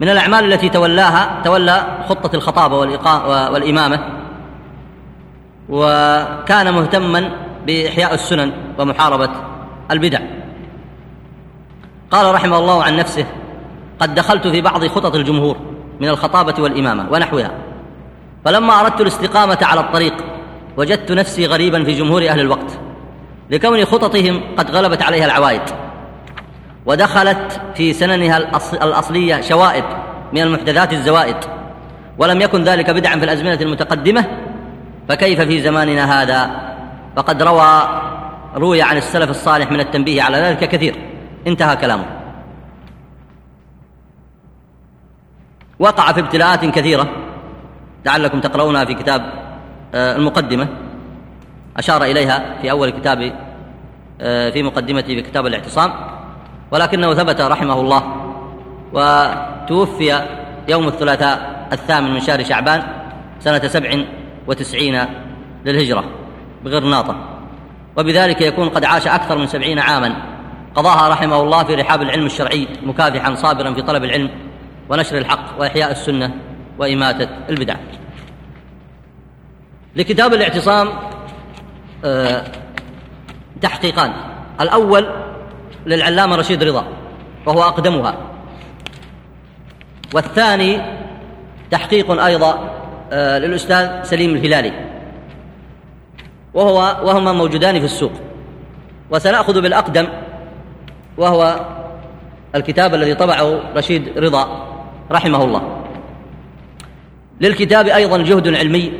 من الأعمال التي تولاها تولى خطة الخطابة والإمامة. وكان مهتما بإحياء السنن ومحاربة البدع. قال رحمه الله عن نفسه قد دخلت في بعض خطط الجمهور من الخطابة والإمامة ونحوها. فلما أردت الاستقامة على الطريق وجدت نفسي غريبا في جمهور أهل الوقت لكون خططهم قد غلبت عليها العوائد ودخلت في سننها الأصلية شوائب من المحدثات الزوائد ولم يكن ذلك بدعا في الأزمنة المتقدمة فكيف في زماننا هذا؟ فقد روى روي عن السلف الصالح من التنبيه على ذلك كثير. انتهى كلامه. وقع في ابتلاءات كثيرة لعلكم تقرؤونها في كتاب آه، المقدمة. أشار إليها في أول كتاب آه، في مقدمته في كتاب الاعتصام ولكنه ثبت رحمه الله وتوفي يوم الثلاثاء الثامن من شهر شعبان سنة سبع وتسعين للهجرة بغرناطة وبذلك يكون قد عاش أكثر من سبعين عاما. قضاها رحمه الله في رحاب العلم الشرعي مكافحا صابرا في طلب العلم ونشر الحق وإحياء السنة. وإماتة البدع. لكتاب الاعتصام آه، تحقيقان. الأول للعلامة رشيد رضا وهو أقدمها. والثاني تحقيق أيضا آه، للأستاذ سليم الهلالي. وهو وهما موجودان في السوق. وسنأخذ بالأقدم وهو الكتاب الذي طبعه رشيد رضا رحمه الله. للكتاب أيضا جهد علمي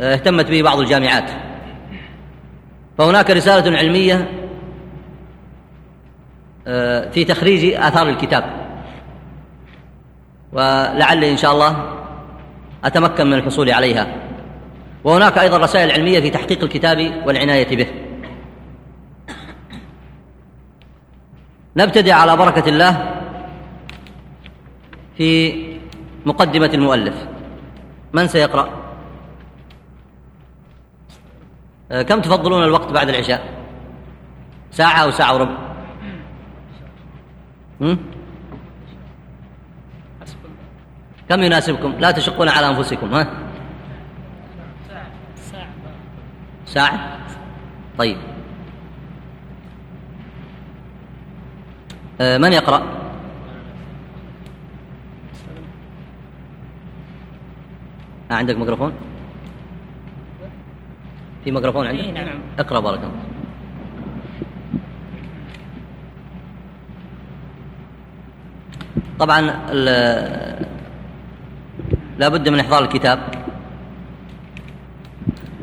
آه، اهتمت به بعض الجامعات. فهناك رسالة علمية آه، في تخريج آثار الكتاب. ولعلي إن شاء الله أتمكن من الحصول عليها. وهناك أيضا رسائل علمية في تحقيق الكتاب والعناية به. نبتدئ على بركة الله في مقدمة المؤلف. من سيقرأ؟ آه، كم تفضلون الوقت بعد العشاء؟ ساعة أو ساعة وربع؟ كم يناسبكم؟ لا تشقون على أنفسكم ها؟ ساعة؟ طيب آه، من يقرأ؟ آه عندك ميكروفون؟ في ميكروفون عندك؟ نعم اقرأ بارك الله طبعا لا بد من إحضار الكتاب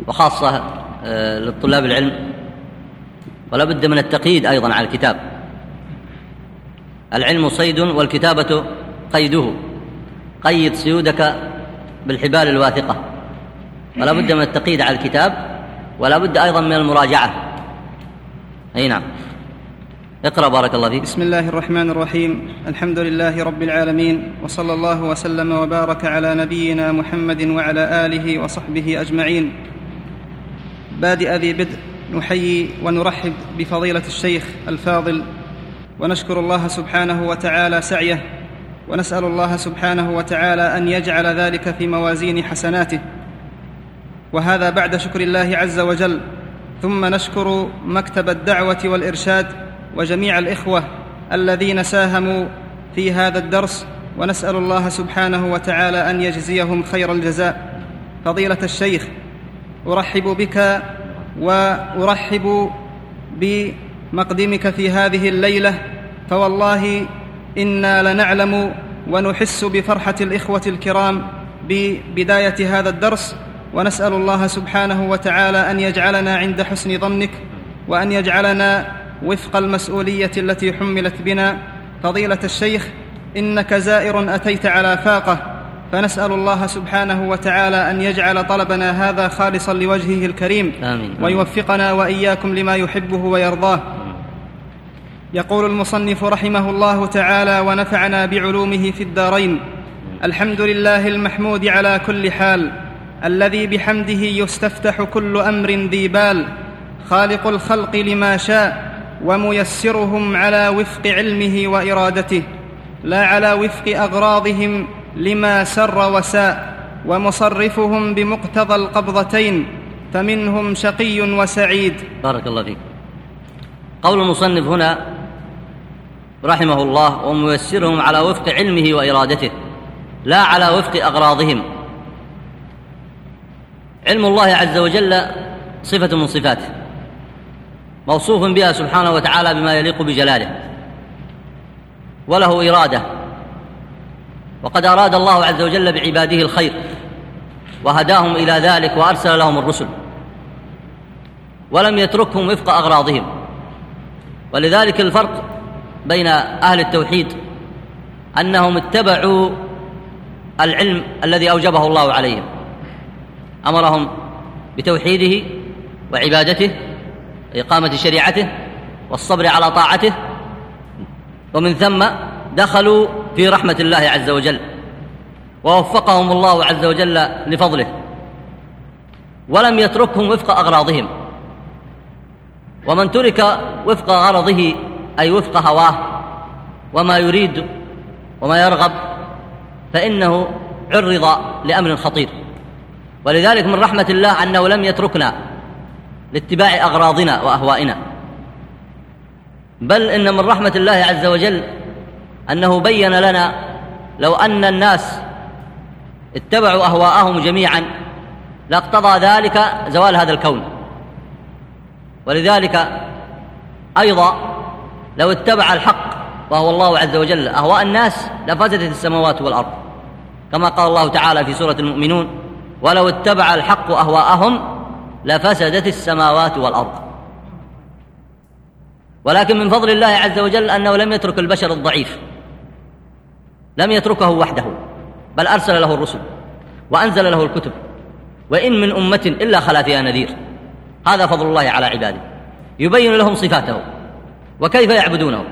وخاصة آه، للطلاب العلم ولا بد من التقييد أيضا على الكتاب العلم صيد والكتابة قيده قيد سيودك بالحبال الواثقة. ولا بد من التقييد على الكتاب ولا بد أيضا من المراجعة. أي نعم. اقرأ بارك الله فيك. بسم الله الرحمن الرحيم. الحمد لله رب العالمين وصلى الله وسلم وبارك على نبينا محمد وعلى آله وصحبه أجمعين. بادئ ذي بدء نحيي ونرحب بفضيلة الشيخ الفاضل ونشكر الله سبحانه وتعالى سعيه ونسأل الله سبحانه وتعالى أن يجعل ذلك في موازين حسناته. وهذا بعد شكر الله عز وجل. ثم نشكر مكتب الدعوة والإرشاد وجميع الإخوة الذين ساهموا في هذا الدرس. ونسأل الله سبحانه وتعالى أن يجزيهم خير الجزاء. فضيلة الشيخ أرحب بك وأرحب بمقدمك في هذه الليلة. فوالله إنا لنعلم ونحس بفرحة الإخوة الكرام ببدايه هذا الدرس ونسأل الله سبحانه وتعالى أن يجعلنا عند حسن ظنك وأن يجعلنا وفق المسؤولية التي حملت بنا فضيلة الشيخ إنك زائر أتيت على فاقة فنسأل الله سبحانه وتعالى أن يجعل طلبنا هذا خالصا لوجهه الكريم آمين. ويوفقنا وإياكم لما يحبه ويرضاه يقول المصنف رحمه الله تعالى ونفعنا بعلومه في الدارين. الحمد لله المحمود على كل حال الذي بحمده يستفتح كل أمر ذي بال خالق الخلق لما شاء وميسرهم على وفق علمه وإرادته لا على وفق أغراضهم لما سر وساء ومصرفهم بمقتضى القبضتين فمنهم شقي وسعيد. بارك الله فيك. قول المصنف هنا رحمه الله وميسرهم على وفق علمه وإرادته لا على وفق أغراضهم. علم الله عز وجل صفة من صفاته موصوف بها سبحانه وتعالى بما يليق بجلاله وله إرادة. وقد أراد الله عز وجل بعباده الخير وهداهم إلى ذلك وأرسل لهم الرسل ولم يتركهم وفق أغراضهم. ولذلك الفرق بين أهل التوحيد أنهم اتبعوا العلم الذي أوجبه الله عليهم. أمرهم بتوحيده وعبادته وإقامة شريعته والصبر على طاعته ومن ثم دخلوا في رحمة الله عز وجل ووفقهم الله عز وجل لفضله ولم يتركهم وفق أغراضهم ومن ترك وفق غرضه أي وفق هواه وما يريد وما يرغب فإنه عرض لأمر خطير. ولذلك من رحمة الله أنه لم يتركنا لاتباع أغراضنا وأهوائنا. بل إن من رحمة الله عز وجل أنه بين لنا لو أن الناس اتبعوا أهواءهم جميعا لاقتضى ذلك زوال هذا الكون. ولذلك أيضا لو اتبع الحق وهو الله عز وجل أهواء الناس لفسدت السماوات والأرض. كما قال الله تعالى في سورة المؤمنون ولو اتبع الحق أهواءهم لفسدت السماوات والأرض. ولكن من فضل الله عز وجل أنه لم يترك البشر الضعيف لم يتركه وحده بل أرسل له الرسل وأنزل له الكتب وإن من أمة إلا خلا فيها نذير. هذا فضل الله على عباده. يبين لهم صفاته. وكيف يعبدونه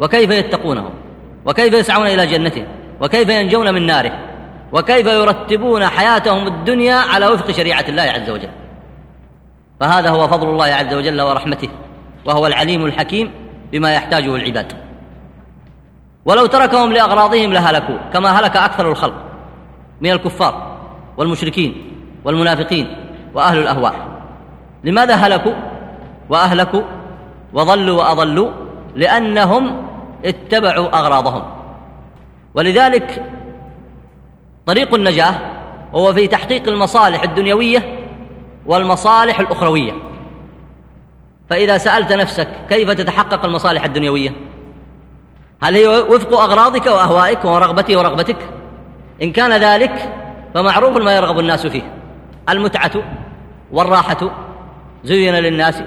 وكيف يتقونه وكيف يسعون إلى جنته؟ وكيف ينجون من ناره؟ وكيف يرتبون حياتهم الدنيا على وفق شريعة الله عز وجل؟ فهذا هو فضل الله عز وجل ورحمته وهو العليم الحكيم بما يحتاجه العباد. ولو تركهم لأغراضهم لهلكوا كما هلك أكثر الخلق من الكفار والمشركين والمنافقين وأهل الأهواء. لماذا هلكوا وأهلكوا؟ وضلوا وأضلوا لأنهم اتبعوا أغراضهم. ولذلك طريق النجاة هو في تحقيق المصالح الدنيوية والمصالح الأخروية. فإذا سألت نفسك كيف تتحقق المصالح الدنيوية؟ هل هي وفق أغراضك وأهوائك ورغبتي ورغبتك؟ إن كان ذلك فمعروف ما يرغب الناس فيه. المتعة والراحة زين للناس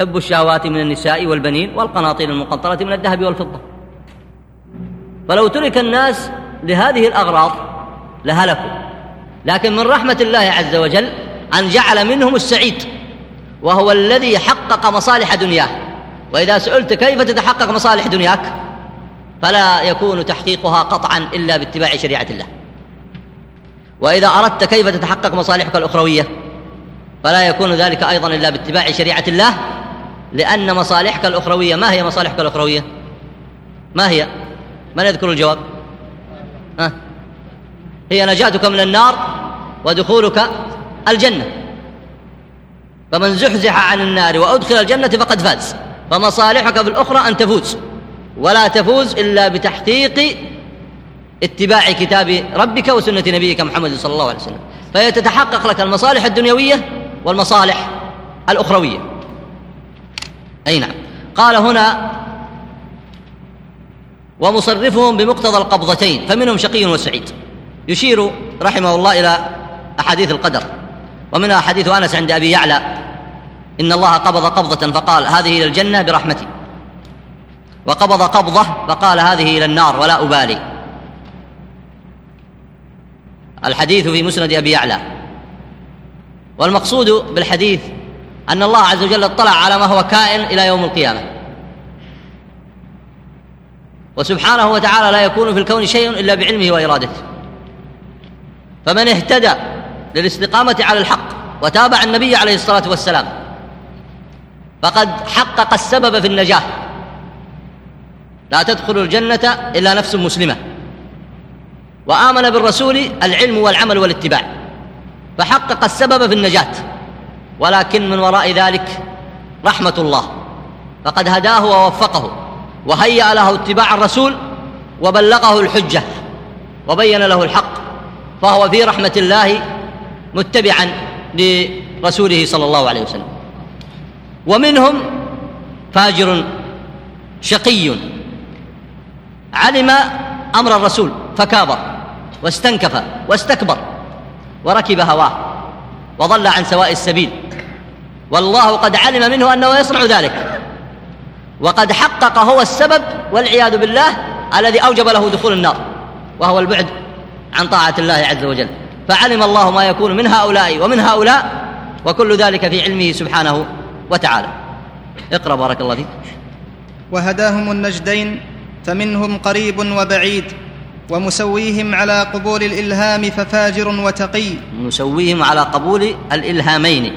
حب الشهوات من النساء والبنين والقناطير المقنطرة من الذهب والفضة. فلو ترك الناس لهذه الأغراض لهلكوا. لكن من رحمة الله عز وجل أن جعل منهم السعيد وهو الذي حقق مصالح دنياه. وإذا سئلت كيف تتحقق مصالح دنياك فلا يكون تحقيقها قطعا إلا باتباع شريعة الله. وإذا أردت كيف تتحقق مصالحك الأخروية فلا يكون ذلك أيضا إلا باتباع شريعة الله لأن مصالحك الأخروية ما هي مصالحك الأخروية؟ ما هي؟ من يذكر الجواب؟ ها؟ هي نجاتك من النار ودخولك الجنة. فمن زحزح عن النار وأدخل الجنة فقد فاز. فمصالحك في الأخرى أن تفوز. ولا تفوز إلا بتحقيق اتباع كتاب ربك وسنة نبيك محمد صلى الله عليه وسلم. فهي تتحقق لك المصالح الدنيوية والمصالح الأخروية. أي نعم. قال هنا ومصرفهم بمقتضى القبضتين فمنهم شقي وسعيد. يشير رحمه الله إلى أحاديث القدر ومنها حديث أنس عند أبي يعلى إن الله قبض قبضة فقال هذه إلى الجنة برحمتي. وقبض قبضة فقال هذه إلى النار ولا أبالي. الحديث في مسند أبي يعلى. والمقصود بالحديث أن الله عز وجل اطلع على ما هو كائن إلى يوم القيامة. وسبحانه وتعالى لا يكون في الكون شيء إلا بعلمه وإرادته. فمن اهتدى للاستقامة على الحق وتابع النبي عليه الصلاة والسلام فقد حقق السبب في النجاة. لا تدخل الجنة إلا نفس مسلمة. وآمن بالرسول العلم والعمل والاتباع. فحقق السبب في النجاة. ولكن من وراء ذلك رحمة الله. فقد هداه ووفقه وهيأ له اتباع الرسول وبلغه الحجة وبين له الحق فهو في رحمة الله متبعا لرسوله صلى الله عليه وسلم. ومنهم فاجر شقي علم أمر الرسول فكابر واستنكف واستكبر وركب هواه وضل عن سواء السبيل. والله قد علم منه أنه يصنع ذلك. وقد حقق هو السبب والعياذ بالله الذي أوجب له دخول النار وهو البعد عن طاعة الله عز وجل. فعلم الله ما يكون من هؤلاء ومن هؤلاء وكل ذلك في علمه سبحانه وتعالى. اقرأ بارك الله فيك. وهداهم النجدين فمنهم قريب وبعيد ومسويهم على قبول الإلهام ففاجر وتقي. مسويهم على قبول الإلهامين.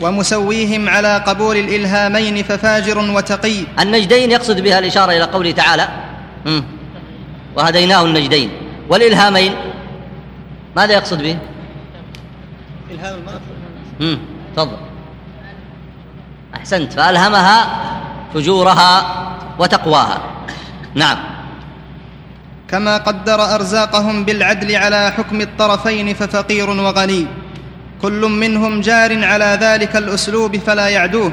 ومسويهم على قبول الإلهامين ففاجر وتقي. النجدين يقصد بها الإشارة إلى قوله تعالى. وهديناه النجدين. والإلهامين ماذا يقصد به؟ إلهام المغفرة. تفضل. أحسنت. فألهمها فجورها وتقواها. نعم. كما قدر أرزاقهم بالعدل على حكم الطرفين ففقير وغني. كل منهم جار على ذلك الأسلوب فلا يعدوه.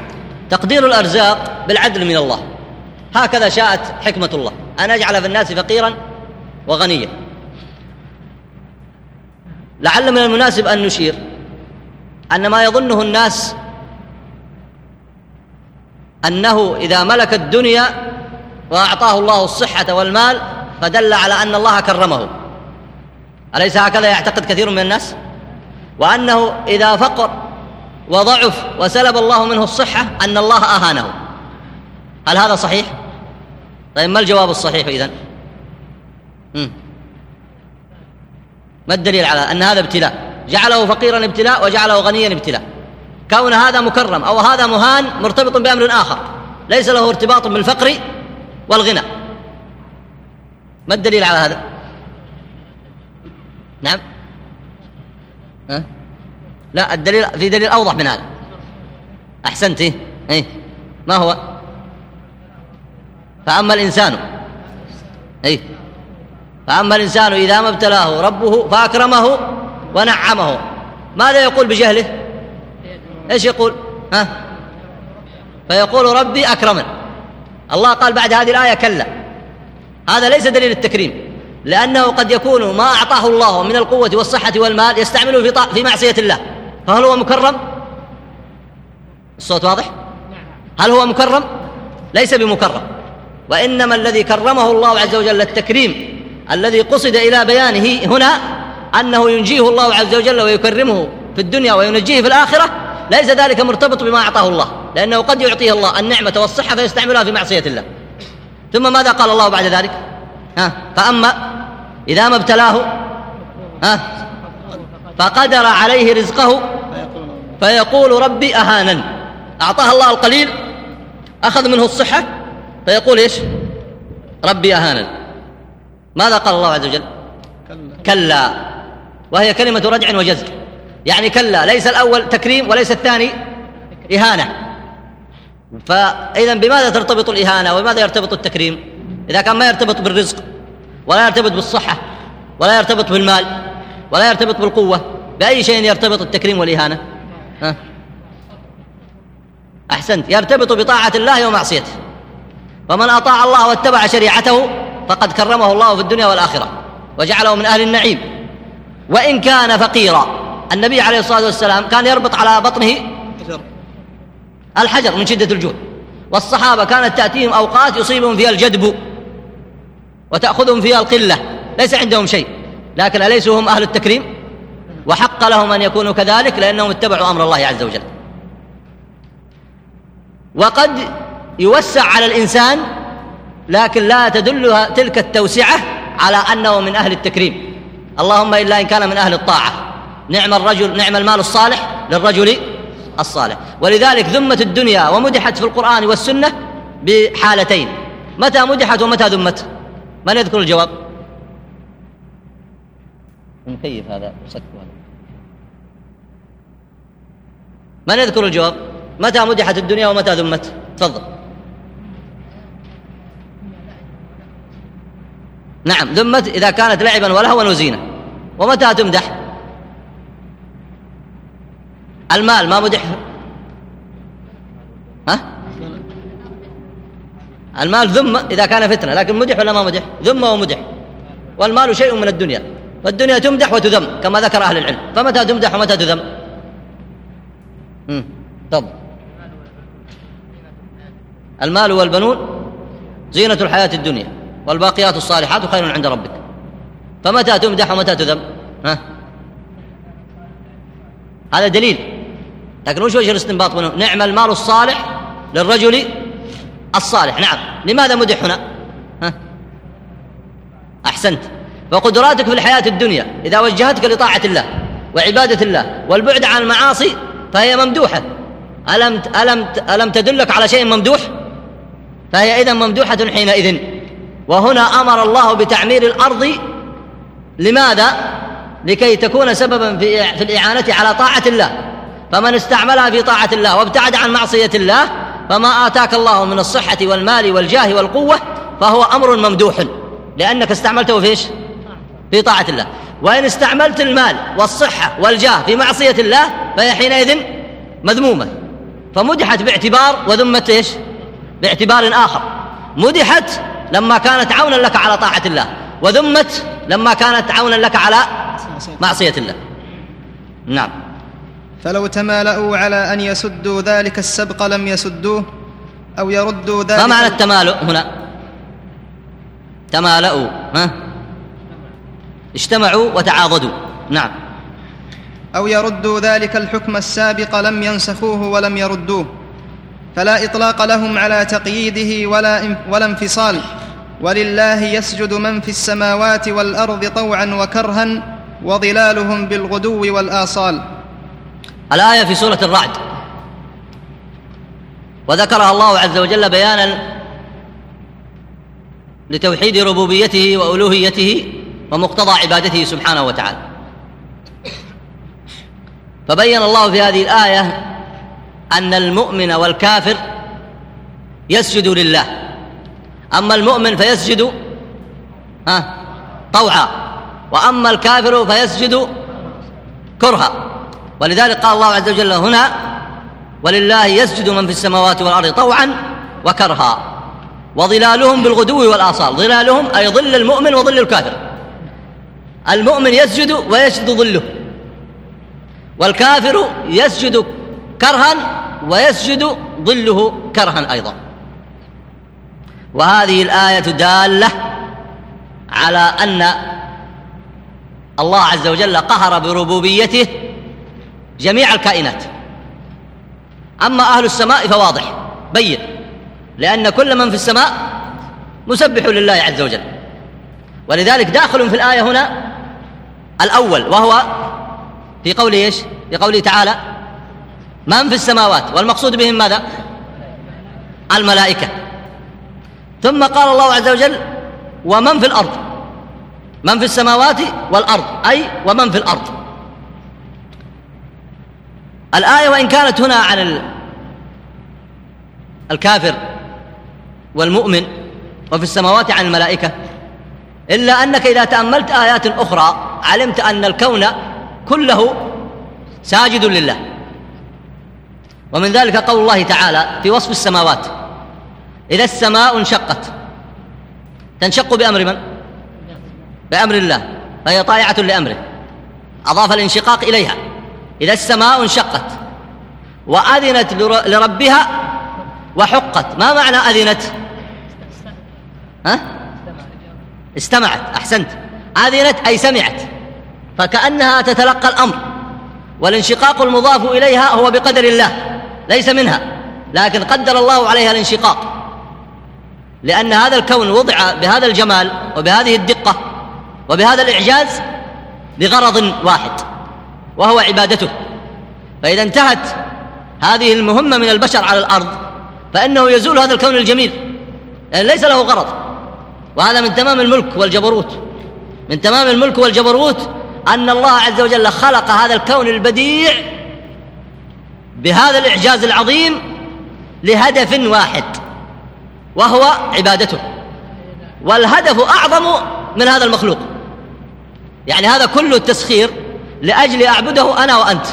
تقدير الأرزاق بالعدل من الله. هكذا شاءت حكمة الله. أن أجعل في الناس فقيرا وغنيا. لعل من المناسب أن نشير أن ما يظنه الناس أنه إذا ملك الدنيا وأعطاه الله الصحة والمال فدل على أن الله كرمه. أليس هكذا يعتقد كثير من الناس؟ وأنه إذا فقر وضعف وسلب الله منه الصحة أن الله آهانه. هل هذا صحيح؟ طيب ما الجواب الصحيح إذن؟ ما الدليل على أن هذا ابتلاء؟ جعله فقيرا ابتلاء وجعله غنيا ابتلاء. كون هذا مكرم أو هذا مهان مرتبط بأمر آخر. ليس له ارتباط بالفقر والغنى. ما الدليل على هذا؟ نعم. ها؟ لا الدليل في دليل أوضح من هذا. أحسنت إيه, إيه؟ ما هو؟ فأما الإنسان إيه. فأما الإنسان إذا ما ابتلاه ربه فأكرمه ونعمه. ماذا يقول بجهله؟ إيش يقول؟ ها؟ فيقول ربي أكرمن. الله قال بعد هذه الآية كلا. هذا ليس دليل التكريم. لأنه قد يكون ما أعطاه الله من القوة والصحة والمال يستعمله في في معصية الله. فهل هو مكرم؟ الصوت واضح؟ هل هو مكرم؟ ليس بمكرم. وإنما الذي كرمه الله عز وجل التكريم الذي قصد إلى بيانه هنا أنه ينجيه الله عز وجل ويكرمه في الدنيا وينجيه في الآخرة ليس ذلك مرتبط بما أعطاه الله لأنه قد يعطيه الله النعمة والصحة فيستعملها في معصية الله. ثم ماذا قال الله بعد ذلك؟ ها فأما إذا ما ابتلاه ها فقدر عليه رزقه فيقول ربي اهانا اعطاه الله القليل أخذ منه الصحة فيقول إيش؟ ربي اهانا ماذا قال الله عز وجل؟ كلا. وهي كلمة رجع وجزر يعني كلا ليس الأول تكريم وليس الثاني إهانة. فإذا بماذا ترتبط الإهانة وبماذا يرتبط التكريم؟ إذا كان ما يرتبط بالرزق ولا يرتبط بالصحة ولا يرتبط بالمال ولا يرتبط بالقوة بأي شيء يرتبط التكريم والإهانة. ها؟ أحسنت. يرتبط بطاعة الله ومعصيته. ومن أطاع الله واتبع شريعته فقد كرمه الله في الدنيا والآخرة وجعله من أهل النعيم. وإن كان فقيرا النبي عليه الصلاة والسلام كان يربط على بطنه الحجر من شدة الجوع. والصحابة كانت تأتيهم أوقات يصيبهم فيها الجدب. وتأخذهم فيها القلة. ليس عندهم شيء. لكن أليسوا هم أهل التكريم؟ وحق لهم أن يكونوا كذلك لأنهم اتبعوا أمر الله عز وجل. وقد يوسع على الإنسان لكن لا تدل تلك التوسعة على أنه من أهل التكريم. اللهم إلا إن كان من أهل الطاعة. نعم الرجل نعم المال الصالح للرجل الصالح. ولذلك ذمة الدنيا ومدحت في القرآن والسنة بحالتين. متى مدحت ومتى ذمت؟ من يذكر الجواب؟ نكيف هذا وصك هذا من يذكر الجواب؟ متى مدحت الدنيا ومتى ذمت؟ تفضل. نعم ذمت إذا كانت لعبا ولهوا وزينة. ومتى تمدح؟ المال ما مدح؟ المال ذم إذا كان فتنة لكن مدح ولا ما مدح ذم ومدح والمال شيء من الدنيا. والدنيا تمدح وتذم كما ذكر أهل العلم. فمتى تمدح ومتى تذم؟ طب. المال والبنون زينة الحياة الدنيا والباقيات الصالحات خير عند ربك. فمتى تمدح ومتى تذم؟ ها؟ هذا دليل. لكن وش وجه الاستنباط؟ منه نعم المال الصالح للرجل الصالح نعم. لماذا مدح هنا؟ ها؟ أحسنت. فقدراتك في الحياة الدنيا إذا وجهتك لطاعة الله وعبادة الله والبعد عن المعاصي فهي ممدوحة. ألم ألم ألم تدلك على شيء ممدوح؟ فهي إذا ممدوحة حينئذ. وهنا أمر الله بتعمير الأرض. لماذا؟ لكي تكون سببا في في الإعانة على طاعة الله. فمن استعملها في طاعة الله وابتعد عن معصية الله فما آتاك الله من الصحة والمال والجاه والقوة فهو أمر ممدوح. لأنك استعملته في إيش؟ في طاعة الله. وإن استعملت المال والصحة والجاه في معصية الله فهي حينئذ مذمومة. فمدحت باعتبار وذمت إيش؟ باعتبار آخر. مدحت لما كانت عونا لك على طاعة الله وذمت لما كانت عونا لك على معصية الله. نعم. فلو تمالؤوا على أن يسدوا ذلك السبق لم يسدوه أو يردوا ذلك ما معنى التمالؤ هنا؟ تمالؤوا ها؟ اجتمعوا وتعاضدوا نعم. أو يردوا ذلك الحكم السابق لم ينسخوه ولم يردوه فلا إطلاق لهم على تقييده ولا, ولا انفصال. ولله يسجد من في السماوات والأرض طوعا وكرها وظلالهم بالغدو والآصال. الآية في سورة الرعد. وذكرها الله عز وجل بيانا لتوحيد ربوبيته وألوهيته ومقتضى عبادته سبحانه وتعالى. فبين الله في هذه الآية أن المؤمن والكافر يسجد لله. أما المؤمن فيسجد ها طوعا. وأما الكافر فيسجد كرها. ولذلك قال الله عز وجل هنا ولله يسجد من في السماوات والأرض طوعا وكرها. وظلالهم بالغدو والآصال. ظلالهم أي ظل المؤمن وظل الكافر. المؤمن يسجد ويسجد ظله. والكافر يسجد كرها ويسجد ظله كرها أيضا. وهذه الآية دالة على أن الله عز وجل قهر بربوبيته جميع الكائنات. أما أهل السماء فواضح بين لأن كل من في السماء مسبح لله عز وجل. ولذلك داخل في الآية هنا الأول وهو في قوله إيش؟ في قوله تعالى من في السماوات؟ والمقصود بهم ماذا؟ الملائكة. ثم قال الله عز وجل ومن في الأرض؟ من في السماوات والأرض. أي ومن في الأرض. الآية وإن كانت هنا عن الكافر والمؤمن وفي السماوات عن الملائكة إلا أنك إذا تأملت آيات أخرى علمت أن الكون كله ساجد لله ومن ذلك قول الله تعالى في وصف السماوات إذا السماء انشقت تنشق بأمر من؟ بأمر الله فهي طائعة لأمره أضاف الانشقاق إليها إذا السماء انشقت وأذنت لربها وحقت. ما معنى أذنت؟ ها؟ استمعت أحسنت. أذنت أي سمعت. فكأنها تتلقى الأمر والانشقاق المضاف إليها هو بقدر الله ليس منها. لكن قدر الله عليها الانشقاق. لأن هذا الكون وضع بهذا الجمال وبهذه الدقة وبهذا الإعجاز لغرض واحد. وهو عبادته. فإذا انتهت هذه المهمة من البشر على الأرض فإنه يزول هذا الكون الجميل. يعني ليس له غرض. وهذا من تمام الملك والجبروت. من تمام الملك والجبروت أن الله عز وجل خلق هذا الكون البديع بهذا الإعجاز العظيم لهدف واحد وهو عبادته. والهدف أعظم من هذا المخلوق. يعني هذا كله التسخير لأجل أعبده أنا وأنت.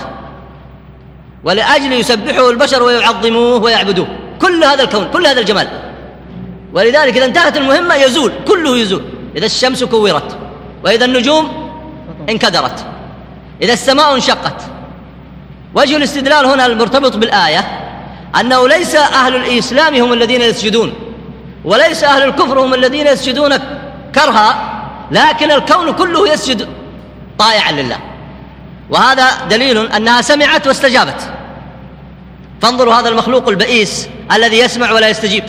ولأجل يسبحه البشر ويعظموه ويعبدوه. كل هذا الكون كل هذا الجمال. ولذلك إذا انتهت المهمة يزول كله يزول. إذا الشمس كورت وإذا النجوم انكدرت. إذا السماء انشقت. وجه الاستدلال هنا المرتبط بالآية أنه ليس أهل الإسلام هم الذين يسجدون وليس أهل الكفر هم الذين يسجدون كرها لكن الكون كله يسجد طائعا لله. وهذا دليل أنها سمعت واستجابت. فانظروا هذا المخلوق البئيس الذي يسمع ولا يستجيب.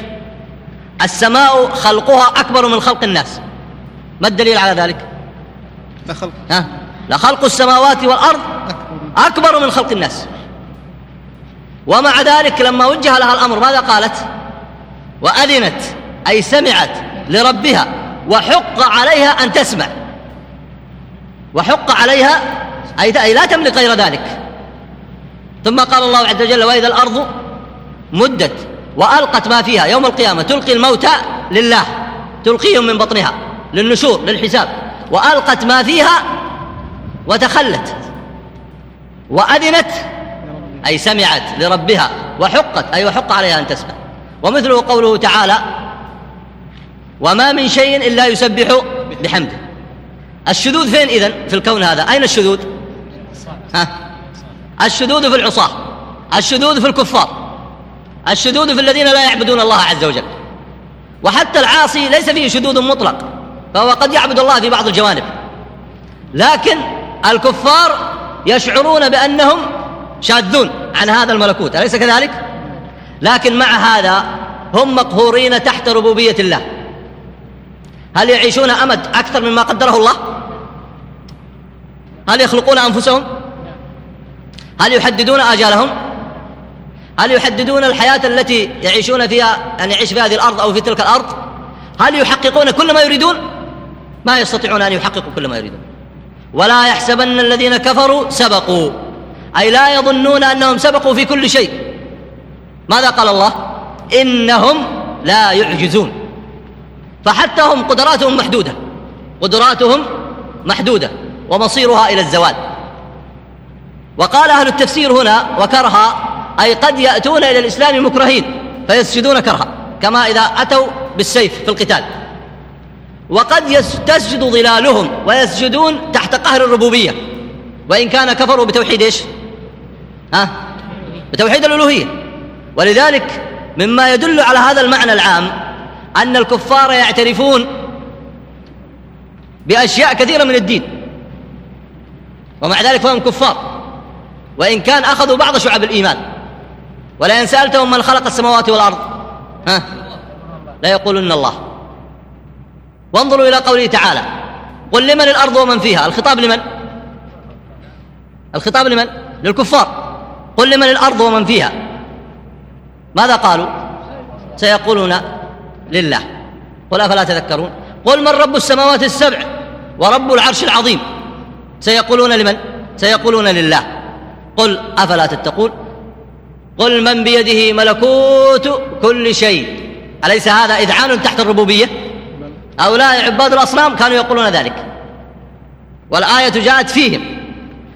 السماء خلقها أكبر من خلق الناس. ما الدليل على ذلك؟ لخلق ها؟ لخلق السماوات والأرض أكبر من خلق الناس. ومع ذلك لما وجه لها الأمر ماذا قالت؟ وأذنت أي سمعت لربها وحق عليها أن تسمع. وحق عليها أي لا تملك غير ذلك. ثم قال الله عز وجل وإذا الأرض مدت وألقت ما فيها يوم القيامة تلقي الموتى لله تلقيهم من بطنها للنشور للحساب. وألقت ما فيها وتخلت وأذنت أي سمعت لربها وحقت أي وحق عليها أن تسمع. ومثله قوله تعالى وما من شيء إلا يسبح بحمده. الشذوذ فين إذن؟ في الكون هذا. أين الشذوذ؟ ها الشذوذ في العصاة الشذوذ في الكفار الشذوذ في الذين لا يعبدون الله عز وجل وحتى العاصي ليس فيه شذوذ مطلق فهو قد يعبد الله في بعض الجوانب لكن الكفار يشعرون بأنهم شاذون عن هذا الملكوت أليس كذلك؟ لكن مع هذا هم مقهورين تحت ربوبية الله هل يعيشون أمد أكثر مما قدره الله؟ هل يخلقون أنفسهم؟ هل يحددون آجالهم؟ هل يحددون الحياة التي يعيشون فيها أن يعيش في هذه الأرض أو في تلك الأرض؟ هل يحققون كل ما يريدون؟ ما يستطيعون أن يحققوا كل ما يريدون. ولا يحسبن الذين كفروا سبقوا. أي لا يظنون أنهم سبقوا في كل شيء. ماذا قال الله؟ إنهم لا يعجزون. فحتى هم قدراتهم محدودة. قدراتهم محدودة. ومصيرها إلى الزوال. وقال أهل التفسير هنا وكرها أي قد يأتون إلى الإسلام مكرهين فيسجدون كرها كما إذا أتوا بالسيف في القتال. وقد تسجد ظلالهم ويسجدون تحت قهر الربوبية. وإن كان كفروا بتوحيد إيش؟ ها؟ بتوحيد الألوهية. ولذلك مما يدل على هذا المعنى العام أن الكفار يعترفون بأشياء كثيرة من الدين. ومع ذلك فهم كفار. وإن كان أخذوا بعض شعب الإيمان. ولئن سألتهم من خلق السماوات والأرض ها لا يقولون الله. وانظروا إلى قوله تعالى قل لمن الأرض ومن فيها؟ الخطاب لمن؟ الخطاب لمن؟ للكفار. قل لمن الأرض ومن فيها؟ ماذا قالوا؟ سيقولون لله. قل أفلا تذكرون؟ قل من رب السماوات السبع ورب العرش العظيم؟ سيقولون لمن؟ سيقولون لله. قل أفلا تتقون؟ قل من بيده ملكوت كل شيء. أليس هذا إذعان تحت الربوبية؟ هؤلاء عباد الأصنام كانوا يقولون ذلك. والآية جاءت فيهم.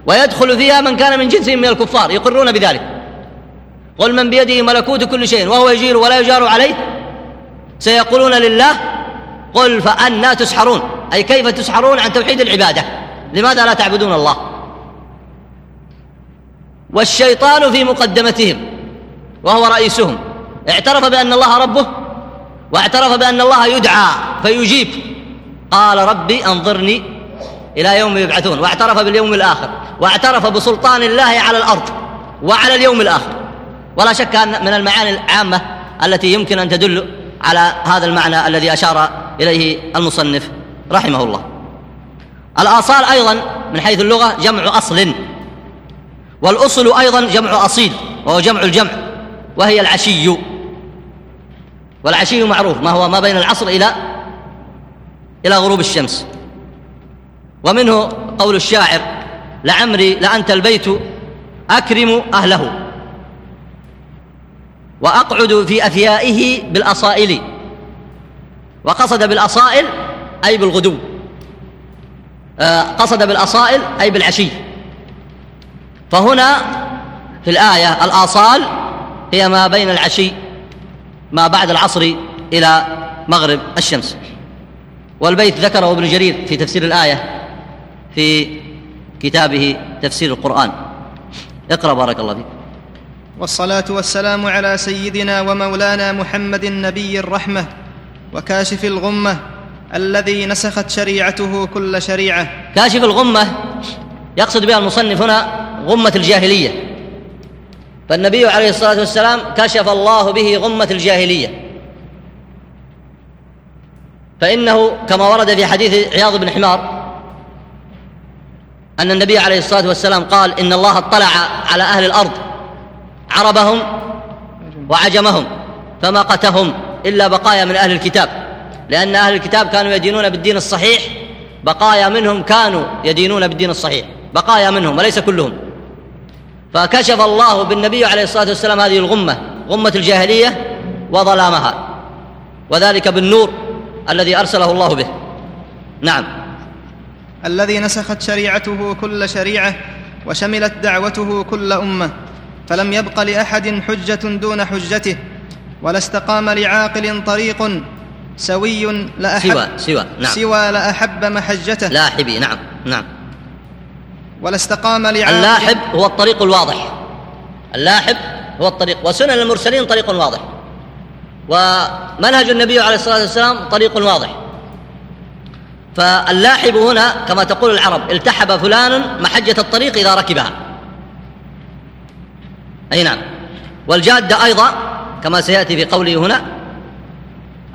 ويدخل فيها من كان من جنسهم من الكفار يقرون بذلك. قل من بيده ملكوت كل شيء وهو يجير ولا يجار عليه؟ سيقولون لله قل فأنا تسحرون. أي كيف تسحرون عن توحيد العبادة؟ لماذا لا تعبدون الله؟ والشيطان في مقدمتهم وهو رئيسهم. اعترف بأن الله ربه واعترف بأن الله يدعى فيجيب. قال ربي أنظرني إلى يوم يبعثون. واعترف باليوم الآخر. واعترف بسلطان الله على الأرض وعلى اليوم الآخر. ولا شك أن من المعاني العامة التي يمكن أن تدل على هذا المعنى الذي أشار إليه المصنف رحمه الله. الآصال أيضا من حيث اللغة جمع أصل. والأصل أيضا جمع أصيل وهو جمع الجمع وهي العشي. والعشي معروف ما هو ما بين العصر إلى إلى غروب الشمس. ومنه قول الشاعر لعمري لأنت البيت أكرم أهله. وأقعد في أثيائه بالأصائل. وقصد بالأصائل أي بالغدو. آه، قصد بالأصائل أي بالعشي. فهنا في الآية الآصال هي ما بين العشي ما بعد العصر إلى مغرب الشمس. والبيت ذكره ابن جرير في تفسير الآية في كتابه تفسير القرآن. اقرأ بارك الله فيك. والصلاة والسلام على سيدنا ومولانا محمد النبي الرحمة وكاشف الغمة الذي نسخت شريعته كل شريعة. كاشف الغمة يقصد بها المصنف هنا غمة الجاهلية. فالنبي عليه الصلاة والسلام كشف الله به غمة الجاهلية. فإنه كما ورد في حديث عياض بن حمار أن النبي عليه الصلاة والسلام قال إن الله اطلع على أهل الأرض عربهم وعجمهم فما قتهم إلا بقايا من أهل الكتاب. لأن أهل الكتاب كانوا يدينون بالدين الصحيح بقايا منهم كانوا يدينون بالدين الصحيح بقايا منهم وليس كلهم. فكشف الله بالنبي عليه الصلاة والسلام هذه الغمة غمة الجاهلية وظلامها وذلك بالنور الذي أرسله الله به. نعم. الذي نسخت شريعته كل شريعة وشملت دعوته كل أمة فلم يبق لأحد حجة دون حجته ولا استقام لعاقل طريق سوي لأحب سوى سوى نعم. سوى لأحب محجته. لاحبي نعم نعم. ولا استقام لعاقل اللاحب هو الطريق الواضح. اللاحب هو الطريق. وسنن المرسلين طريق واضح. ومنهج النبي عليه الصلاة والسلام طريق واضح. فاللاحب هنا كما تقول العرب التحب فلان محجة الطريق إذا ركبها. أي نعم. والجادة أيضا كما سيأتي في قوله هنا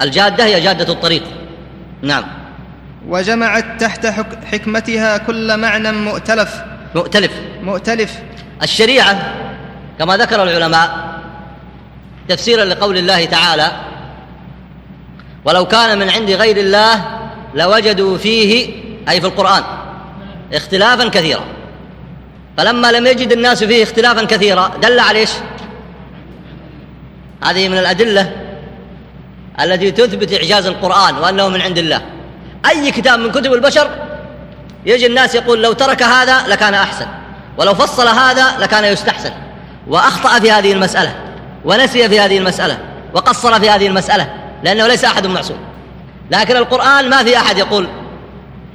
الجادة هي جادة الطريق. نعم. وجمعت تحت حك- حكمتها كل معنى مؤتلف. مؤتلف. مؤتلف. الشريعة كما ذكر العلماء تفسيرا لقول الله تعالى ولو كان من عند غير الله لوجدوا فيه أي في القرآن اختلافا كثيرا فلما لم يجد الناس فيه اختلافا كثيرا دل على إيش؟ هذه من الأدلة التي تثبت إعجاز القرآن وأنه من عند الله. أي كتاب من كتب البشر يجي الناس يقول لو ترك هذا لكان أحسن ولو فصل هذا لكان يستحسن. وأخطأ في هذه المسألة ونسي في هذه المسألة وقصر في هذه المسألة لأنه ليس أحد معصوم. لكن القرآن ما في أحد يقول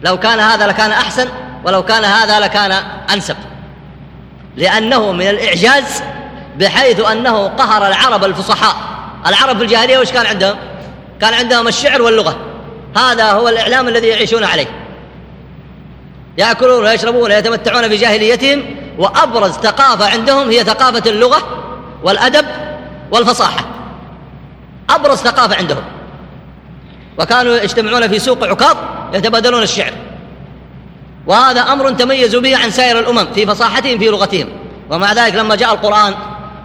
لو كان هذا لكان أحسن ولو كان هذا لكان أنسب. لأنه من الإعجاز بحيث أنه قهر العرب الفصحاء. العرب في الجاهلية وش كان عندهم؟ كان عندهم الشعر واللغة. هذا هو الإعلام الذي يعيشون عليه. يأكلون ويشربون ويتمتعون بجاهليتهم وأبرز ثقافة عندهم هي ثقافة اللغة والأدب والفصاحة. أبرز ثقافة عندهم. وكانوا يجتمعون في سوق عكاظ يتبادلون الشعر. وهذا أمر تميزوا به عن سائر الأمم في فصاحتهم في لغتهم. ومع ذلك لما جاء القرآن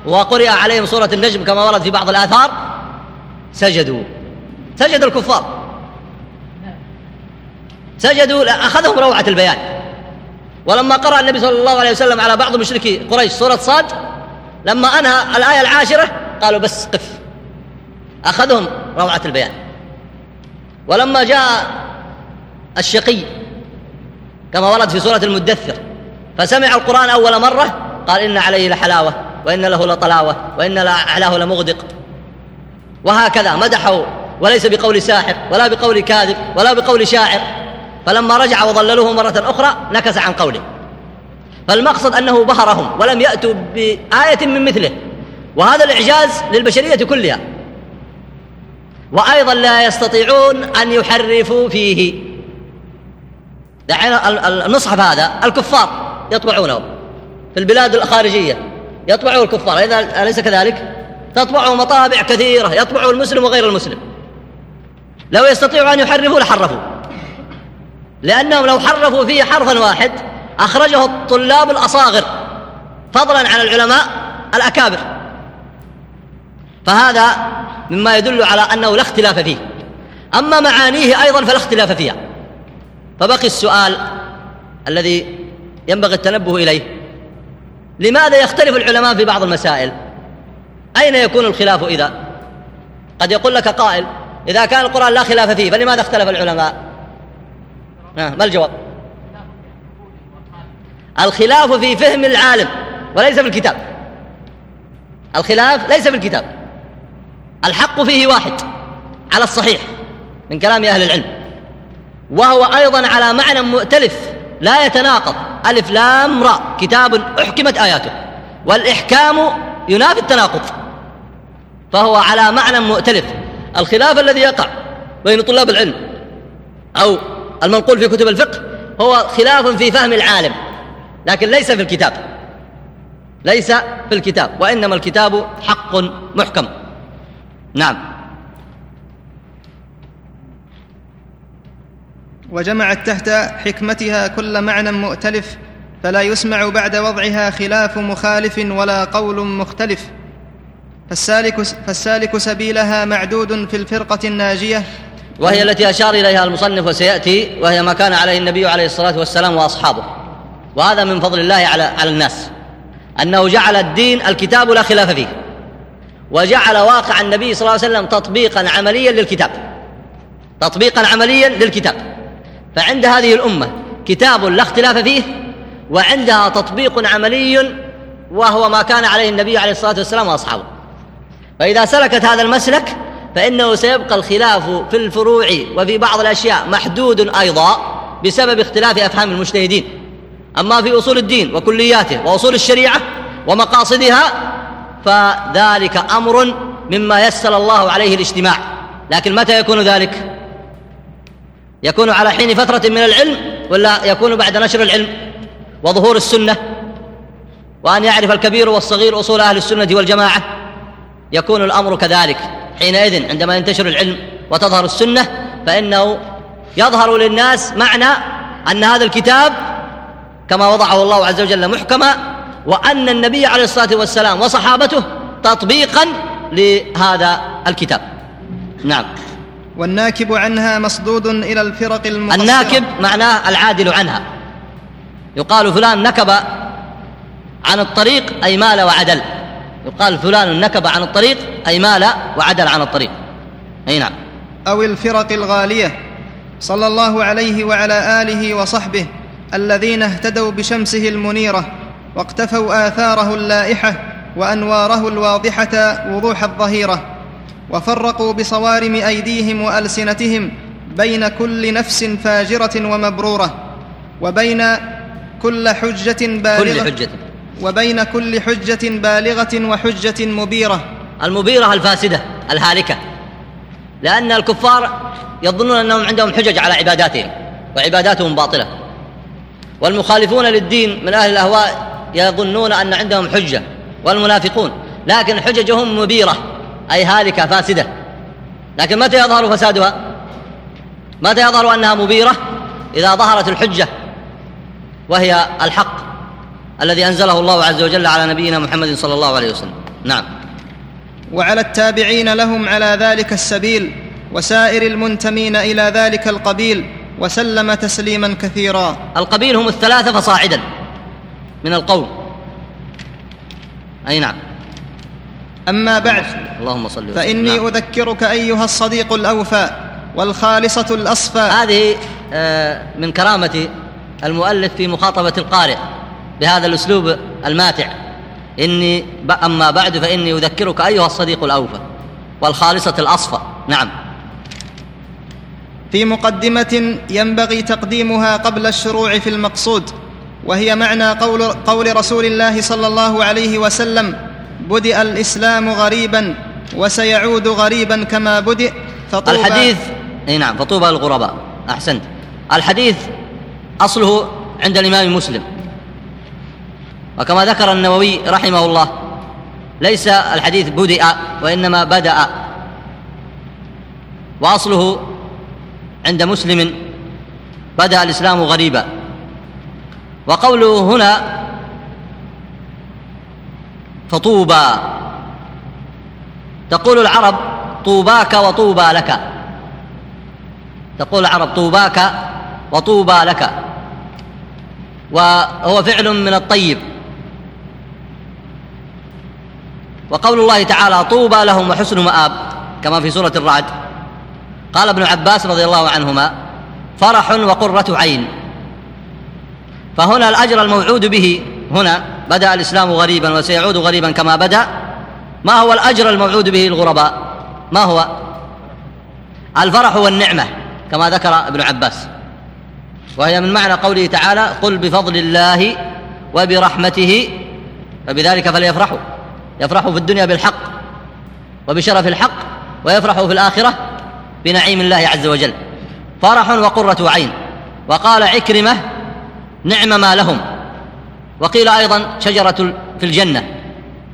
وقرئ عليهم سورة النجم كما ورد في بعض الآثار سجدوا. سجد الكفار. سجدوا أخذهم روعة البيان. ولما قرأ النبي صلى الله عليه وسلم على بعض مشركي قريش سورة صاد لما أنهى الآية العاشرة قالوا بس قف. أخذهم روعة البيان. ولما جاء الشقي كما ورد في سورة المدثر فسمع القرآن أول مرة قال إن عليه لحلاوة وإن له لطلاوة وإن أعلاه لمغدق. وهكذا مدحه وليس بقول ساحر ولا بقول كاذب ولا بقول شاعر. فلما رجع وضللوه مرة أخرى نكس عن قوله. فالمقصد أنه بهرهم ولم يأتوا بآية من مثله. وهذا الإعجاز للبشرية كلها. وأيضا لا يستطيعون أن يحرفوا فيه. دعينا المصحف هذا الكفار يطبعونه. في البلاد الخارجية يطبعه الكفار. أليس كذلك؟ تطبعه مطابع كثيرة يطبعه المسلم وغير المسلم. لو يستطيعوا أن يحرفوا لحرفوا. لأنهم لو حرفوا فيه حرفا واحد أخرجه الطلاب الأصاغر فضلا عن العلماء الأكابر. فهذا مما يدل على أنه لا اختلاف فيه. أما معانيه أيضا فلا اختلاف فيها. فبقي السؤال الذي ينبغي التنبه إليه. لماذا يختلف العلماء في بعض المسائل؟ أين يكون الخلاف إذا؟ قد يقول لك قائل إذا كان القرآن لا خلاف فيه فلماذا اختلف العلماء؟ ما الجواب؟ الخلاف في فهم العالم وليس في الكتاب. الخلاف ليس في الكتاب. الحق فيه واحد على الصحيح من كلام أهل العلم وهو أيضا على معنى مؤتلف لا يتناقض. ألف لام راء كتاب أحكمت آياته والإحكام ينافي التناقض فهو على معنى مؤتلف. الخلاف الذي يقع بين طلاب العلم أو المنقول في كتب الفقه هو خلاف في فهم العالم لكن ليس في الكتاب. ليس في الكتاب وإنما الكتاب حق محكم. نعم. وجمعت تحت حكمتها كل معنى مؤتلف فلا يسمع بعد وضعها خلاف مخالف ولا قول مختلف. فالسالك, فالسالك سبيلها معدود في الفرقة الناجية وهي التي أشار إليها المصنف وسيأتي وهي ما كان عليه النبي عليه الصلاة والسلام وأصحابه. وهذا من فضل الله على على الناس. أنه جعل الدين الكتاب لا خلاف فيه. وجعل واقع النبي صلى الله عليه وسلم تطبيقا عمليا للكتاب. تطبيقا عمليا للكتاب. فعند هذه الأمة كتاب لا اختلاف فيه وعندها تطبيق عملي وهو ما كان عليه النبي عليه الصلاة والسلام وأصحابه. فإذا سلكت هذا المسلك فإنه سيبقى الخلاف في الفروع وفي بعض الأشياء محدود أيضا بسبب اختلاف أفهام المجتهدين. أما في أصول الدين وكلياته وأصول الشريعة ومقاصدها فذلك أمر مما يسر الله عليه الاجتماع. لكن متى يكون ذلك؟ يكون على حين فترة من العلم ولا يكون بعد نشر العلم وظهور السنة؟ وأن يعرف الكبير والصغير أصول أهل السنة والجماعة يكون الأمر كذلك. حينئذ عندما ينتشر العلم وتظهر السنة فإنه يظهر للناس معنى أن هذا الكتاب كما وضعه الله عز وجل محكما وأن النبي عليه الصلاة والسلام وصحابته تطبيقا لهذا الكتاب. نعم. والناكب عنها مصدود إلى الفرق المقصرة. الناكب معناه العادل عنها. يقال فلان نكب عن الطريق أي مال وعدل. يقال فلان نكب عن الطريق أي مال وعدل عن الطريق. أي نعم. أو الفرق الغالية. صلى الله عليه وعلى آله وصحبه الذين اهتدوا بشمسه المنيرة واقتفوا آثاره اللائحة وأنواره الواضحة وضوح الظهيرة وفرقوا بصوارم أيديهم وألسنتهم بين كل نفس فاجرة ومبرورة وبين كل حجة بالغة. كل حجة. وبين كل حجة بالغة وحجة مبيرة. المبيرة الفاسدة الهالكة. لأن الكفار يظنون أنهم عندهم حجج على عباداتهم وعباداتهم باطلة. والمخالفون للدين من أهل الأهواء يظنون أن عندهم حجة والمنافقون. لكن حججهم مبيرة أي هالكة فاسدة. لكن متى يظهر فسادها؟ متى يظهر أنها مبيرة؟ إذا ظهرت الحجة وهي الحق. الذي أنزله الله عز وجل على نبينا محمد صلى الله عليه وسلم. نعم. وعلى التابعين لهم على ذلك السبيل وسائر المنتمين إلى ذلك القبيل وسلم تسليما كثيرا. القبيل هم الثلاثة فصاعدا من القوم. أي نعم. أما بعد اللهم صل وسلم. فإني نعم. أذكرك أيها الصديق الأوفى والخالصة الأصفى. هذه آه، من كرامة المؤلف في مخاطبة القارئ. بهذا الأسلوب الماتع. إني أما بعد فإني أذكرك أيها الصديق الأوفى والخالصة الأصفى. نعم. في مقدمة ينبغي تقديمها قبل الشروع في المقصود وهي معنى قول, قول رسول الله صلى الله عليه وسلم بدأ الإسلام غريبا وسيعود غريبا كما بدأ فطوبى الحديث إي نعم فطوبى للغرباء أحسنت. الحديث أصله عند الإمام مسلم. وكما ذكر النووي رحمه الله ليس الحديث بدأ وإنما بدأ. وأصله عند مسلم بدأ الإسلام غريبا. وقوله هنا تقول العرب طوباك وطوبى لك. تقول العرب طوباك وطوبى لك. وهو فعل من الطيب. وقول الله تعالى طوبى لهم وحسن مآب كما في سورة الرعد. قال ابن عباس رضي الله عنهما فرح وقرة عين. فهنا الأجر الموعود به هنا بدأ الإسلام غريبا وسيعود غريبا كما بدأ. ما هو الأجر الموعود به للغرباء؟ ما هو؟ الفرح والنعمة كما ذكر ابن عباس. وهي من معنى قوله تعالى قل بفضل الله وبرحمته فبذلك فليفرحوا. يفرحوا في الدنيا بالحق وبشرف الحق ويفرحوا في الآخرة بنعيم الله عز وجل. فرح وقرة عين. وقال عكرمة نعم ما لهم. وقيل أيضا شجرة في الجنة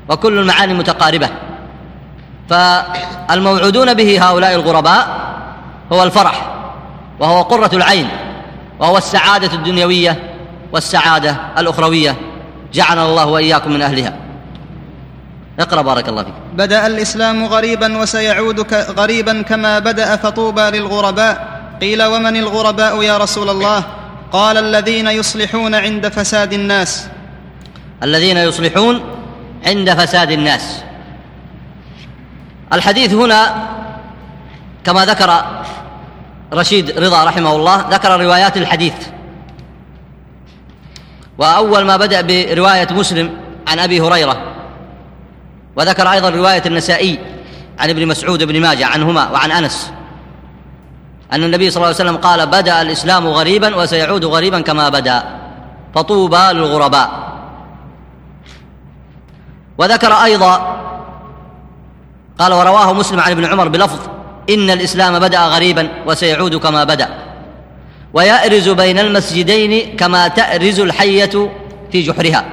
وكل المعاني متقاربة. فالموعودون به هؤلاء الغرباء هو الفرح وهو قرة العين وهو السعادة الدنيوية والسعادة الأخروية. جعلنا الله وإياكم من أهلها. اقرأ بارك الله فيك. بدأ الإسلام غريبا وسيعود غريبا كما بدأ فطوبى للغرباء. قيل ومن الغرباء يا رسول الله؟ قال الذين يصلحون عند فساد الناس. الذين يصلحون عند فساد الناس. الحديث هنا كما ذكر رشيد رضا رحمه الله ذكر روايات الحديث. وأول ما بدأ برواية مسلم عن أبي هريرة وذكر أيضا رواية النسائي عن ابن مسعود بن ماجه عنهما وعن أنس أن النبي صلى الله عليه وسلم قال بدأ الإسلام غريبا وسيعود غريبا كما بدأ فطوبى للغرباء. وذكر أيضا قال ورواه مسلم عن ابن عمر بلفظ إن الإسلام بدأ غريبا وسيعود كما بدأ ويأرز بين المسجدين كما تأرز الحية في جحرها.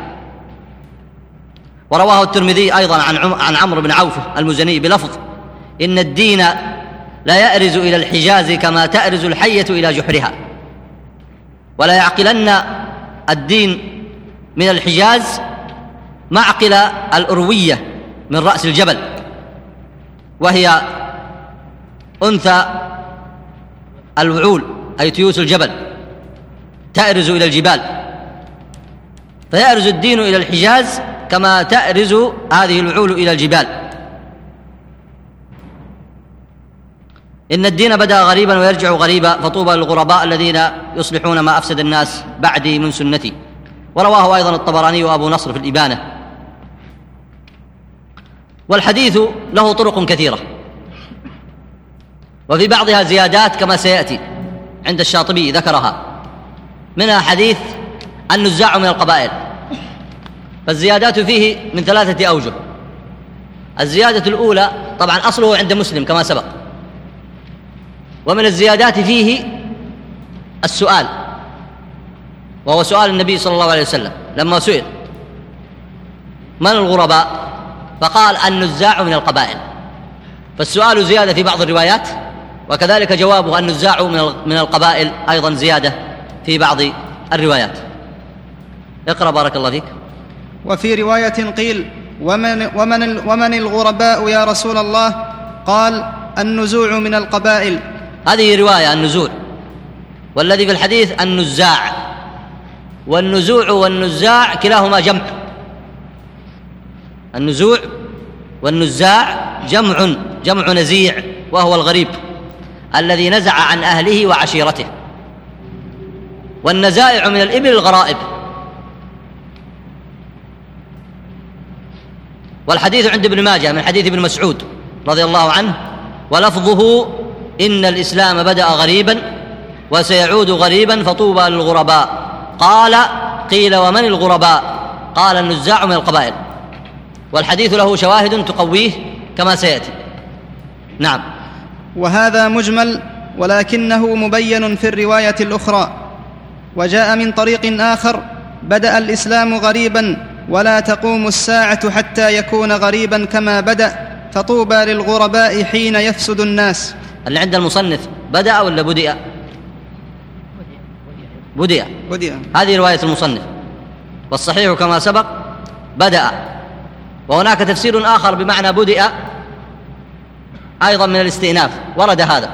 ورواه الترمذي أيضا عن عن عمرو بن عوف المزني بلفظ إن الدين لا يأرز إلى الحجاز كما تأرز الحية إلى جحرها. ولا يعقلن الدين من الحجاز معقل الأروية من رأس الجبل. وهي أنثى الوعول أي تيوس الجبل تأرز إلى الجبال. فيأرز الدين إلى الحجاز كما تأرز هذه الوعول إلى الجبال. إن الدين بدأ غريبا ويرجع غريبا فطوبى للغرباء الذين يصلحون ما أفسد الناس بعدي من سنتي. ورواه أيضا الطبراني وأبو نصر في الإبانة. والحديث له طرق كثيرة. وفي بعضها زيادات كما سيأتي عند الشاطبي ذكرها. منها حديث النزاع من القبائل. فالزيادات فيه من ثلاثة أوجه. الزيادة الأولى طبعا أصله عند مسلم كما سبق. ومن الزيادات فيه السؤال وهو سؤال النبي صلى الله عليه وسلم لما سئل من الغرباء؟ فقال النزاع من القبائل. فالسؤال زيادة في بعض الروايات وكذلك جوابه النزاع من القبائل أيضا زيادة في بعض الروايات. اقرأ بارك الله فيك. وفي رواية قيل ومن, ومن, ومن الغرباء يا رسول الله؟ قال النزوع من القبائل. هذه رواية النزوع والذي في الحديث النزاع. والنزوع والنزاع كلاهما جمع. النزوع والنزاع جمع جمع نزيع وهو الغريب الذي نزع عن أهله وعشيرته. والنزائع من الإبل الغرائب. والحديث عند ابن ماجه من حديث ابن مسعود رضي الله عنه ولفظه إن الإسلام بدأ غريبا وسيعود غريبا فطوبى للغرباء. قال قيل ومن الغرباء؟ قال النزاع من القبائل. والحديث له شواهد تقويه كما سيأتي. نعم. وهذا مجمل ولكنه مبين في الرواية الأخرى. وجاء من طريق آخر بدأ الإسلام غريبا ولا تقوم الساعة حتى يكون غريبا كما بدأ فطوبى للغرباء حين يفسد الناس. اللي عند المصنف بدأ ولا بدأ؟ بدأ. بدأ. هذه رواية المصنف. والصحيح كما سبق بدأ. وهناك تفسير آخر بمعنى بدأ أيضا من الاستئناف. ورد هذا.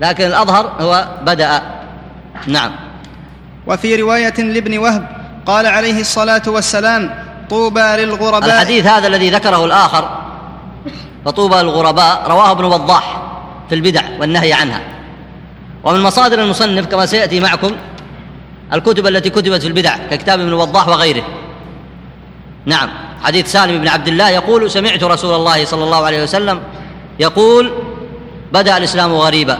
لكن الأظهر هو بدأ. نعم. وفي رواية لابن وهب قال عليه الصلاة والسلام طوبى للغرباء. الحديث هذا الذي ذكره الآخر فطوبى للغرباء رواه ابن وضاح في البدع والنهي عنها. ومن مصادر المصنف كما سيأتي معكم الكتب التي كتبت في البدع ككتاب ابن وضاح وغيره. نعم حديث سالم بن عبد الله يقول سمعت رسول الله صلى الله عليه وسلم يقول بدأ الإسلام غريبا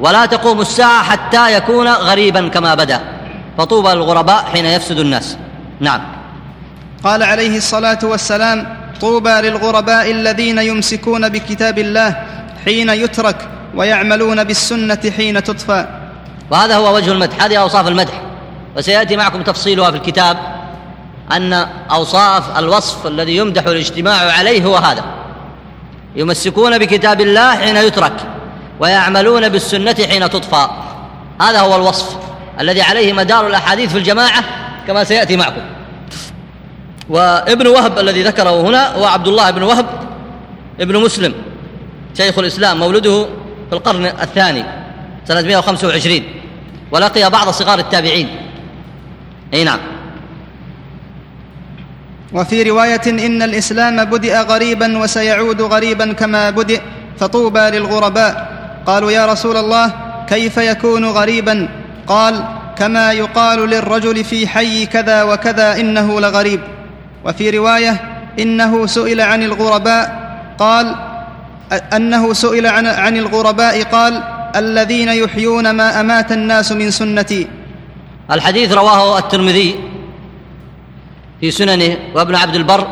ولا تقوم الساعة حتى يكون غريبا كما بدأ. فطوبى للغرباء حين يفسد الناس. نعم. قال عليه الصلاة والسلام طوبى للغرباء الذين يمسكون بكتاب الله حين يترك ويعملون بالسنة حين تطفى. وهذا هو وجه المدح هذه أوصاف المدح. وسيأتي معكم تفصيلها في الكتاب أن أوصاف الوصف الذي يمدح الاجتماع عليه هو هذا. يمسكون بكتاب الله حين يترك ويعملون بالسنة حين تطفى. هذا هو الوصف. الذي عليه مدار الأحاديث في الجماعة كما سيأتي معكم. وابن وهب الذي ذكره هنا هو عبد الله بن وهب ابن مسلم شيخ الإسلام مولده في القرن الثاني سنة 125 ولقي بعض صغار التابعين. أي نعم. وفي رواية إن الإسلام بدأ غريبا وسيعود غريبا كما بدأ فطوبى للغرباء قالوا يا رسول الله كيف يكون غريبا؟ قال كما يقال للرجل في حي كذا وكذا إنه لغريب. وفي رواية إنه سئل عن الغرباء قال أنه سئل عن, عن الغرباء قال الذين يحيون ما أمات الناس من سنتي. الحديث رواه الترمذي في سننه وابن عبد البر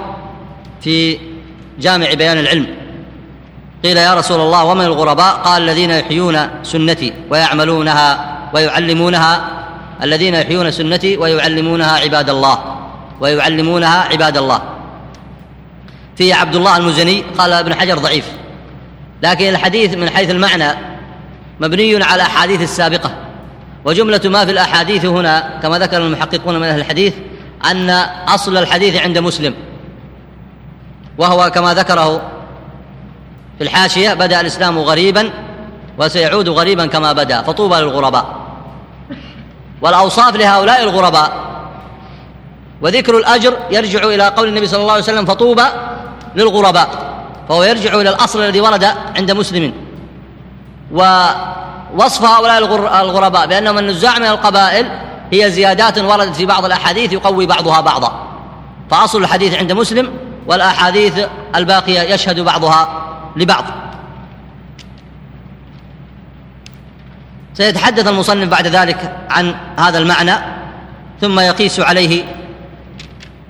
في جامع بيان العلم. قيل يا رسول الله ومن الغرباء؟ قال الذين يحيون سنتي ويعملونها ويعلمونها الذين يحيون سنتي ويعلمونها عباد الله. ويعلمونها عباد الله. في عبد الله المزني قال ابن حجر ضعيف. لكن الحديث من حيث المعنى مبني على الاحاديث السابقة. وجملة ما في الأحاديث هنا كما ذكر المحققون من أهل الحديث أن أصل الحديث عند مسلم. وهو كما ذكره في الحاشية بدأ الإسلام غريبا وسيعود غريبا كما بدأ فطوبى للغرباء. والأوصاف لهؤلاء الغرباء. وذكر الأجر يرجع إلى قول النبي صلى الله عليه وسلم فطوبى للغرباء. فهو يرجع إلى الأصل الذي ورد عند مسلم. ووصف هؤلاء الغرباء بأنهم النزاع من القبائل هي زيادات وردت في بعض الأحاديث يقوي بعضها بعضا. فأصل الحديث عند مسلم والأحاديث الباقية يشهد بعضها لبعض. سيتحدث المصنف بعد ذلك عن هذا المعنى ثم يقيس عليه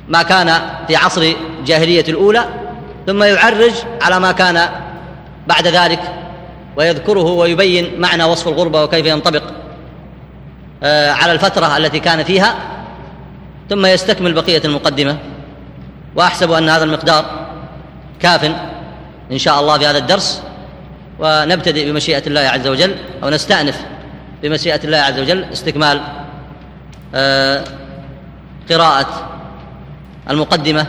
ما كان في عصر الجاهلية الأولى ثم يعرج على ما كان بعد ذلك ويذكره ويبين معنى وصف الغربة وكيف ينطبق آه، على الفترة التي كان فيها ثم يستكمل بقية المقدمة وأحسب أن هذا المقدار كاف إن شاء الله في هذا الدرس. ونبتدئ بمشيئة الله عز وجل أو نستأنف بمشيئة الله عز وجل استكمال آه، قراءة المقدمة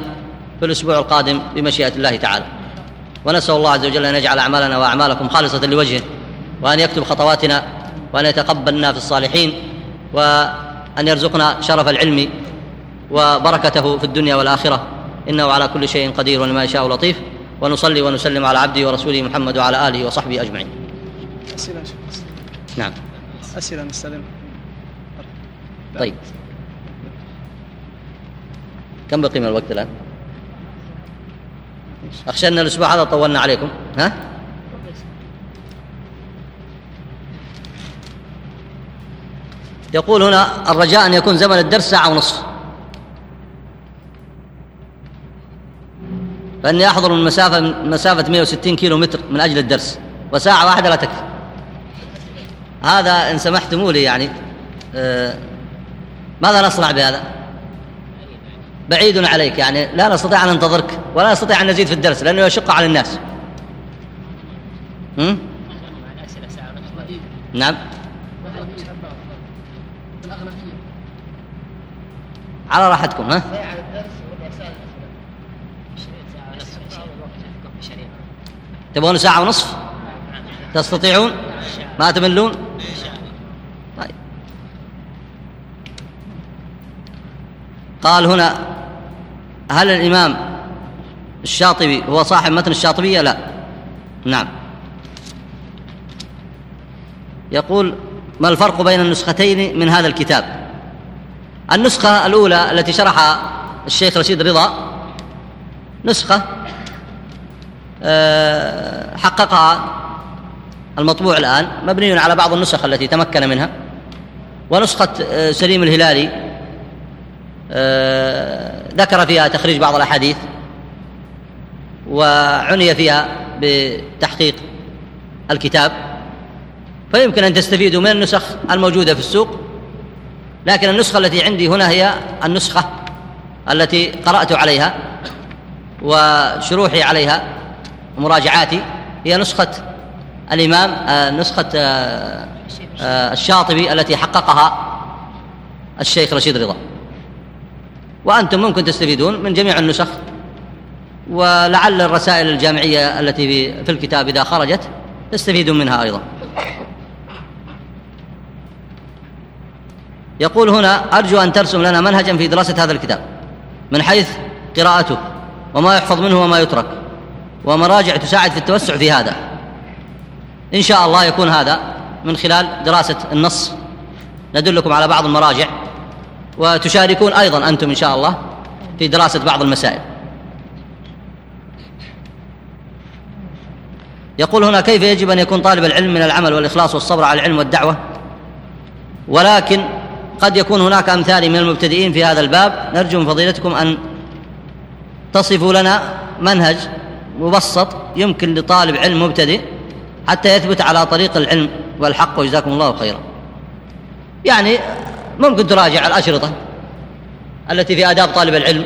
في الأسبوع القادم بمشيئة الله تعالى. ونسأل الله عز وجل أن يجعل أعمالنا وأعمالكم خالصة لوجهه وأن يكتب خطواتنا وأن يتقبلنا في الصالحين وأن يرزقنا شرف العلم وبركته في الدنيا والآخرة. إنه على كل شيء قدير ولما يشاء لطيف. ونصلي ونسلم على عبده ورسوله محمد وعلى آله وصحبه أجمعين. أسئلة نعم. أسئلة نستلم. طيب. كم بقي من الوقت الآن أخشى أن الأسبوع هذا طولنا عليكم ها يقول هنا الرجاء أن يكون زمن الدرس ساعة ونصف فإني أحضر من مسافة مسافة 160 كيلو متر من أجل الدرس وساعة واحدة لا تكفي هذا إن سمحتموا لي يعني آه ماذا نصنع بهذا؟ بعيد عليك يعني لا نستطيع أن ننتظرك ولا نستطيع أن نزيد في الدرس لأنه يشق على الناس هم؟ نعم على راحتكم ها تبغون ساعة ونصف؟ تستطيعون؟ ما تملون؟ طيب. قال هنا هل الإمام الشاطبي هو صاحب متن الشاطبية؟ لا. نعم. يقول ما الفرق بين النسختين من هذا الكتاب؟ النسخة الأولى التي شرحها الشيخ رشيد رضا نسخة حققها المطبوع الآن مبني على بعض النسخ التي تمكن منها ونسخة آه، سليم الهلالي آه، ذكر فيها تخريج بعض الأحاديث وعني فيها بتحقيق الكتاب. فيمكن أن تستفيدوا من النسخ الموجودة في السوق لكن النسخة التي عندي هنا هي النسخة التي قرأت عليها وشروحي عليها. ومراجعاتي هي نسخة الإمام آه، نسخة آه، آه، الشاطبي التي حققها الشيخ رشيد رضا. وأنتم ممكن تستفيدون من جميع النسخ ولعل الرسائل الجامعية التي في الكتاب إذا خرجت تستفيدون منها أيضا. يقول هنا أرجو أن ترسم لنا منهجا في دراسة هذا الكتاب من حيث قراءته وما يحفظ منه وما يترك. ومراجع تساعد في التوسع في هذا. إن شاء الله يكون هذا من خلال دراسة النص. ندلكم على بعض المراجع وتشاركون أيضا أنتم إن شاء الله في دراسة بعض المسائل. يقول هنا كيف يجب أن يكون طالب العلم من العمل والإخلاص والصبر على العلم والدعوة؟ ولكن قد يكون هناك أمثال من المبتدئين في هذا الباب. نرجو من فضيلتكم أن تصفوا لنا منهج مبسط يمكن لطالب علم مبتدئ حتى يثبت على طريق العلم والحق وجزاكم الله خيرا. يعني ممكن تراجع الأشرطة التي في آداب طالب العلم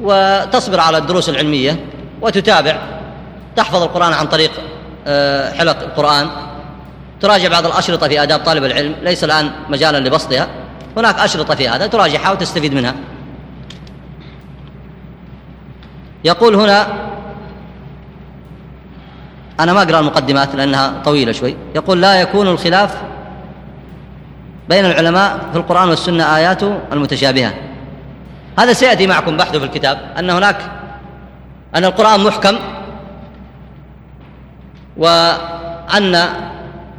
وتصبر على الدروس العلمية وتتابع تحفظ القرآن عن طريق آه، حلق القرآن. تراجع بعض الأشرطة في آداب طالب العلم ليس الآن مجالا لبسطها هناك أشرطة في هذا تراجعها وتستفيد منها. يقول هنا أنا ما أقرأ المقدمات لأنها طويلة شوي. يقول لا يكون الخلاف بين العلماء في القرآن والسنة آيات المتشابهة. هذا سيأتي معكم بحثه في الكتاب أن هناك أن القرآن محكم وأن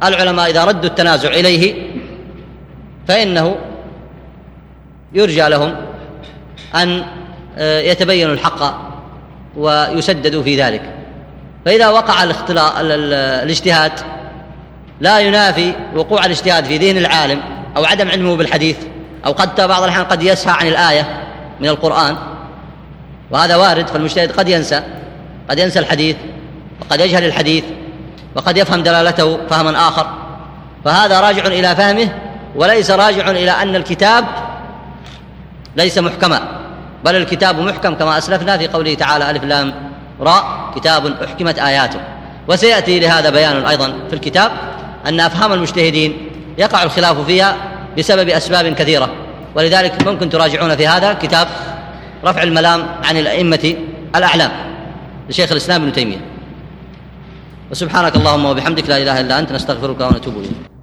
العلماء إذا ردوا التنازع إليه فإنه يرجى لهم أن آه، يتبينوا الحق ويسددوا في ذلك. فإذا وقع الاجتهاد لا ينافي وقوع الاجتهاد في ذهن العالم أو عدم علمه بالحديث أو قد بعض الأحيان قد يسهى عن الآية من القرآن. وهذا وارد فالمجتهد قد ينسى قد ينسى الحديث وقد يجهل الحديث وقد يفهم دلالته فهما آخر. فهذا راجع إلى فهمه وليس راجع إلى أن الكتاب ليس محكما. بل الكتاب محكم كما أسلفنا في قوله تعالى ألف لام راء كتاب أحكمت آياته. وسيأتي لهذا بيان أيضا في الكتاب أن أفهام المجتهدين يقع الخلاف فيها بسبب أسباب كثيرة. ولذلك ممكن تراجعون في هذا كتاب رفع الملام عن الأئمة الأعلام لشيخ الإسلام ابن تيمية. وسبحانك اللهم وبحمدك لا إله إلا أنت نستغفرك ونتوب إليك.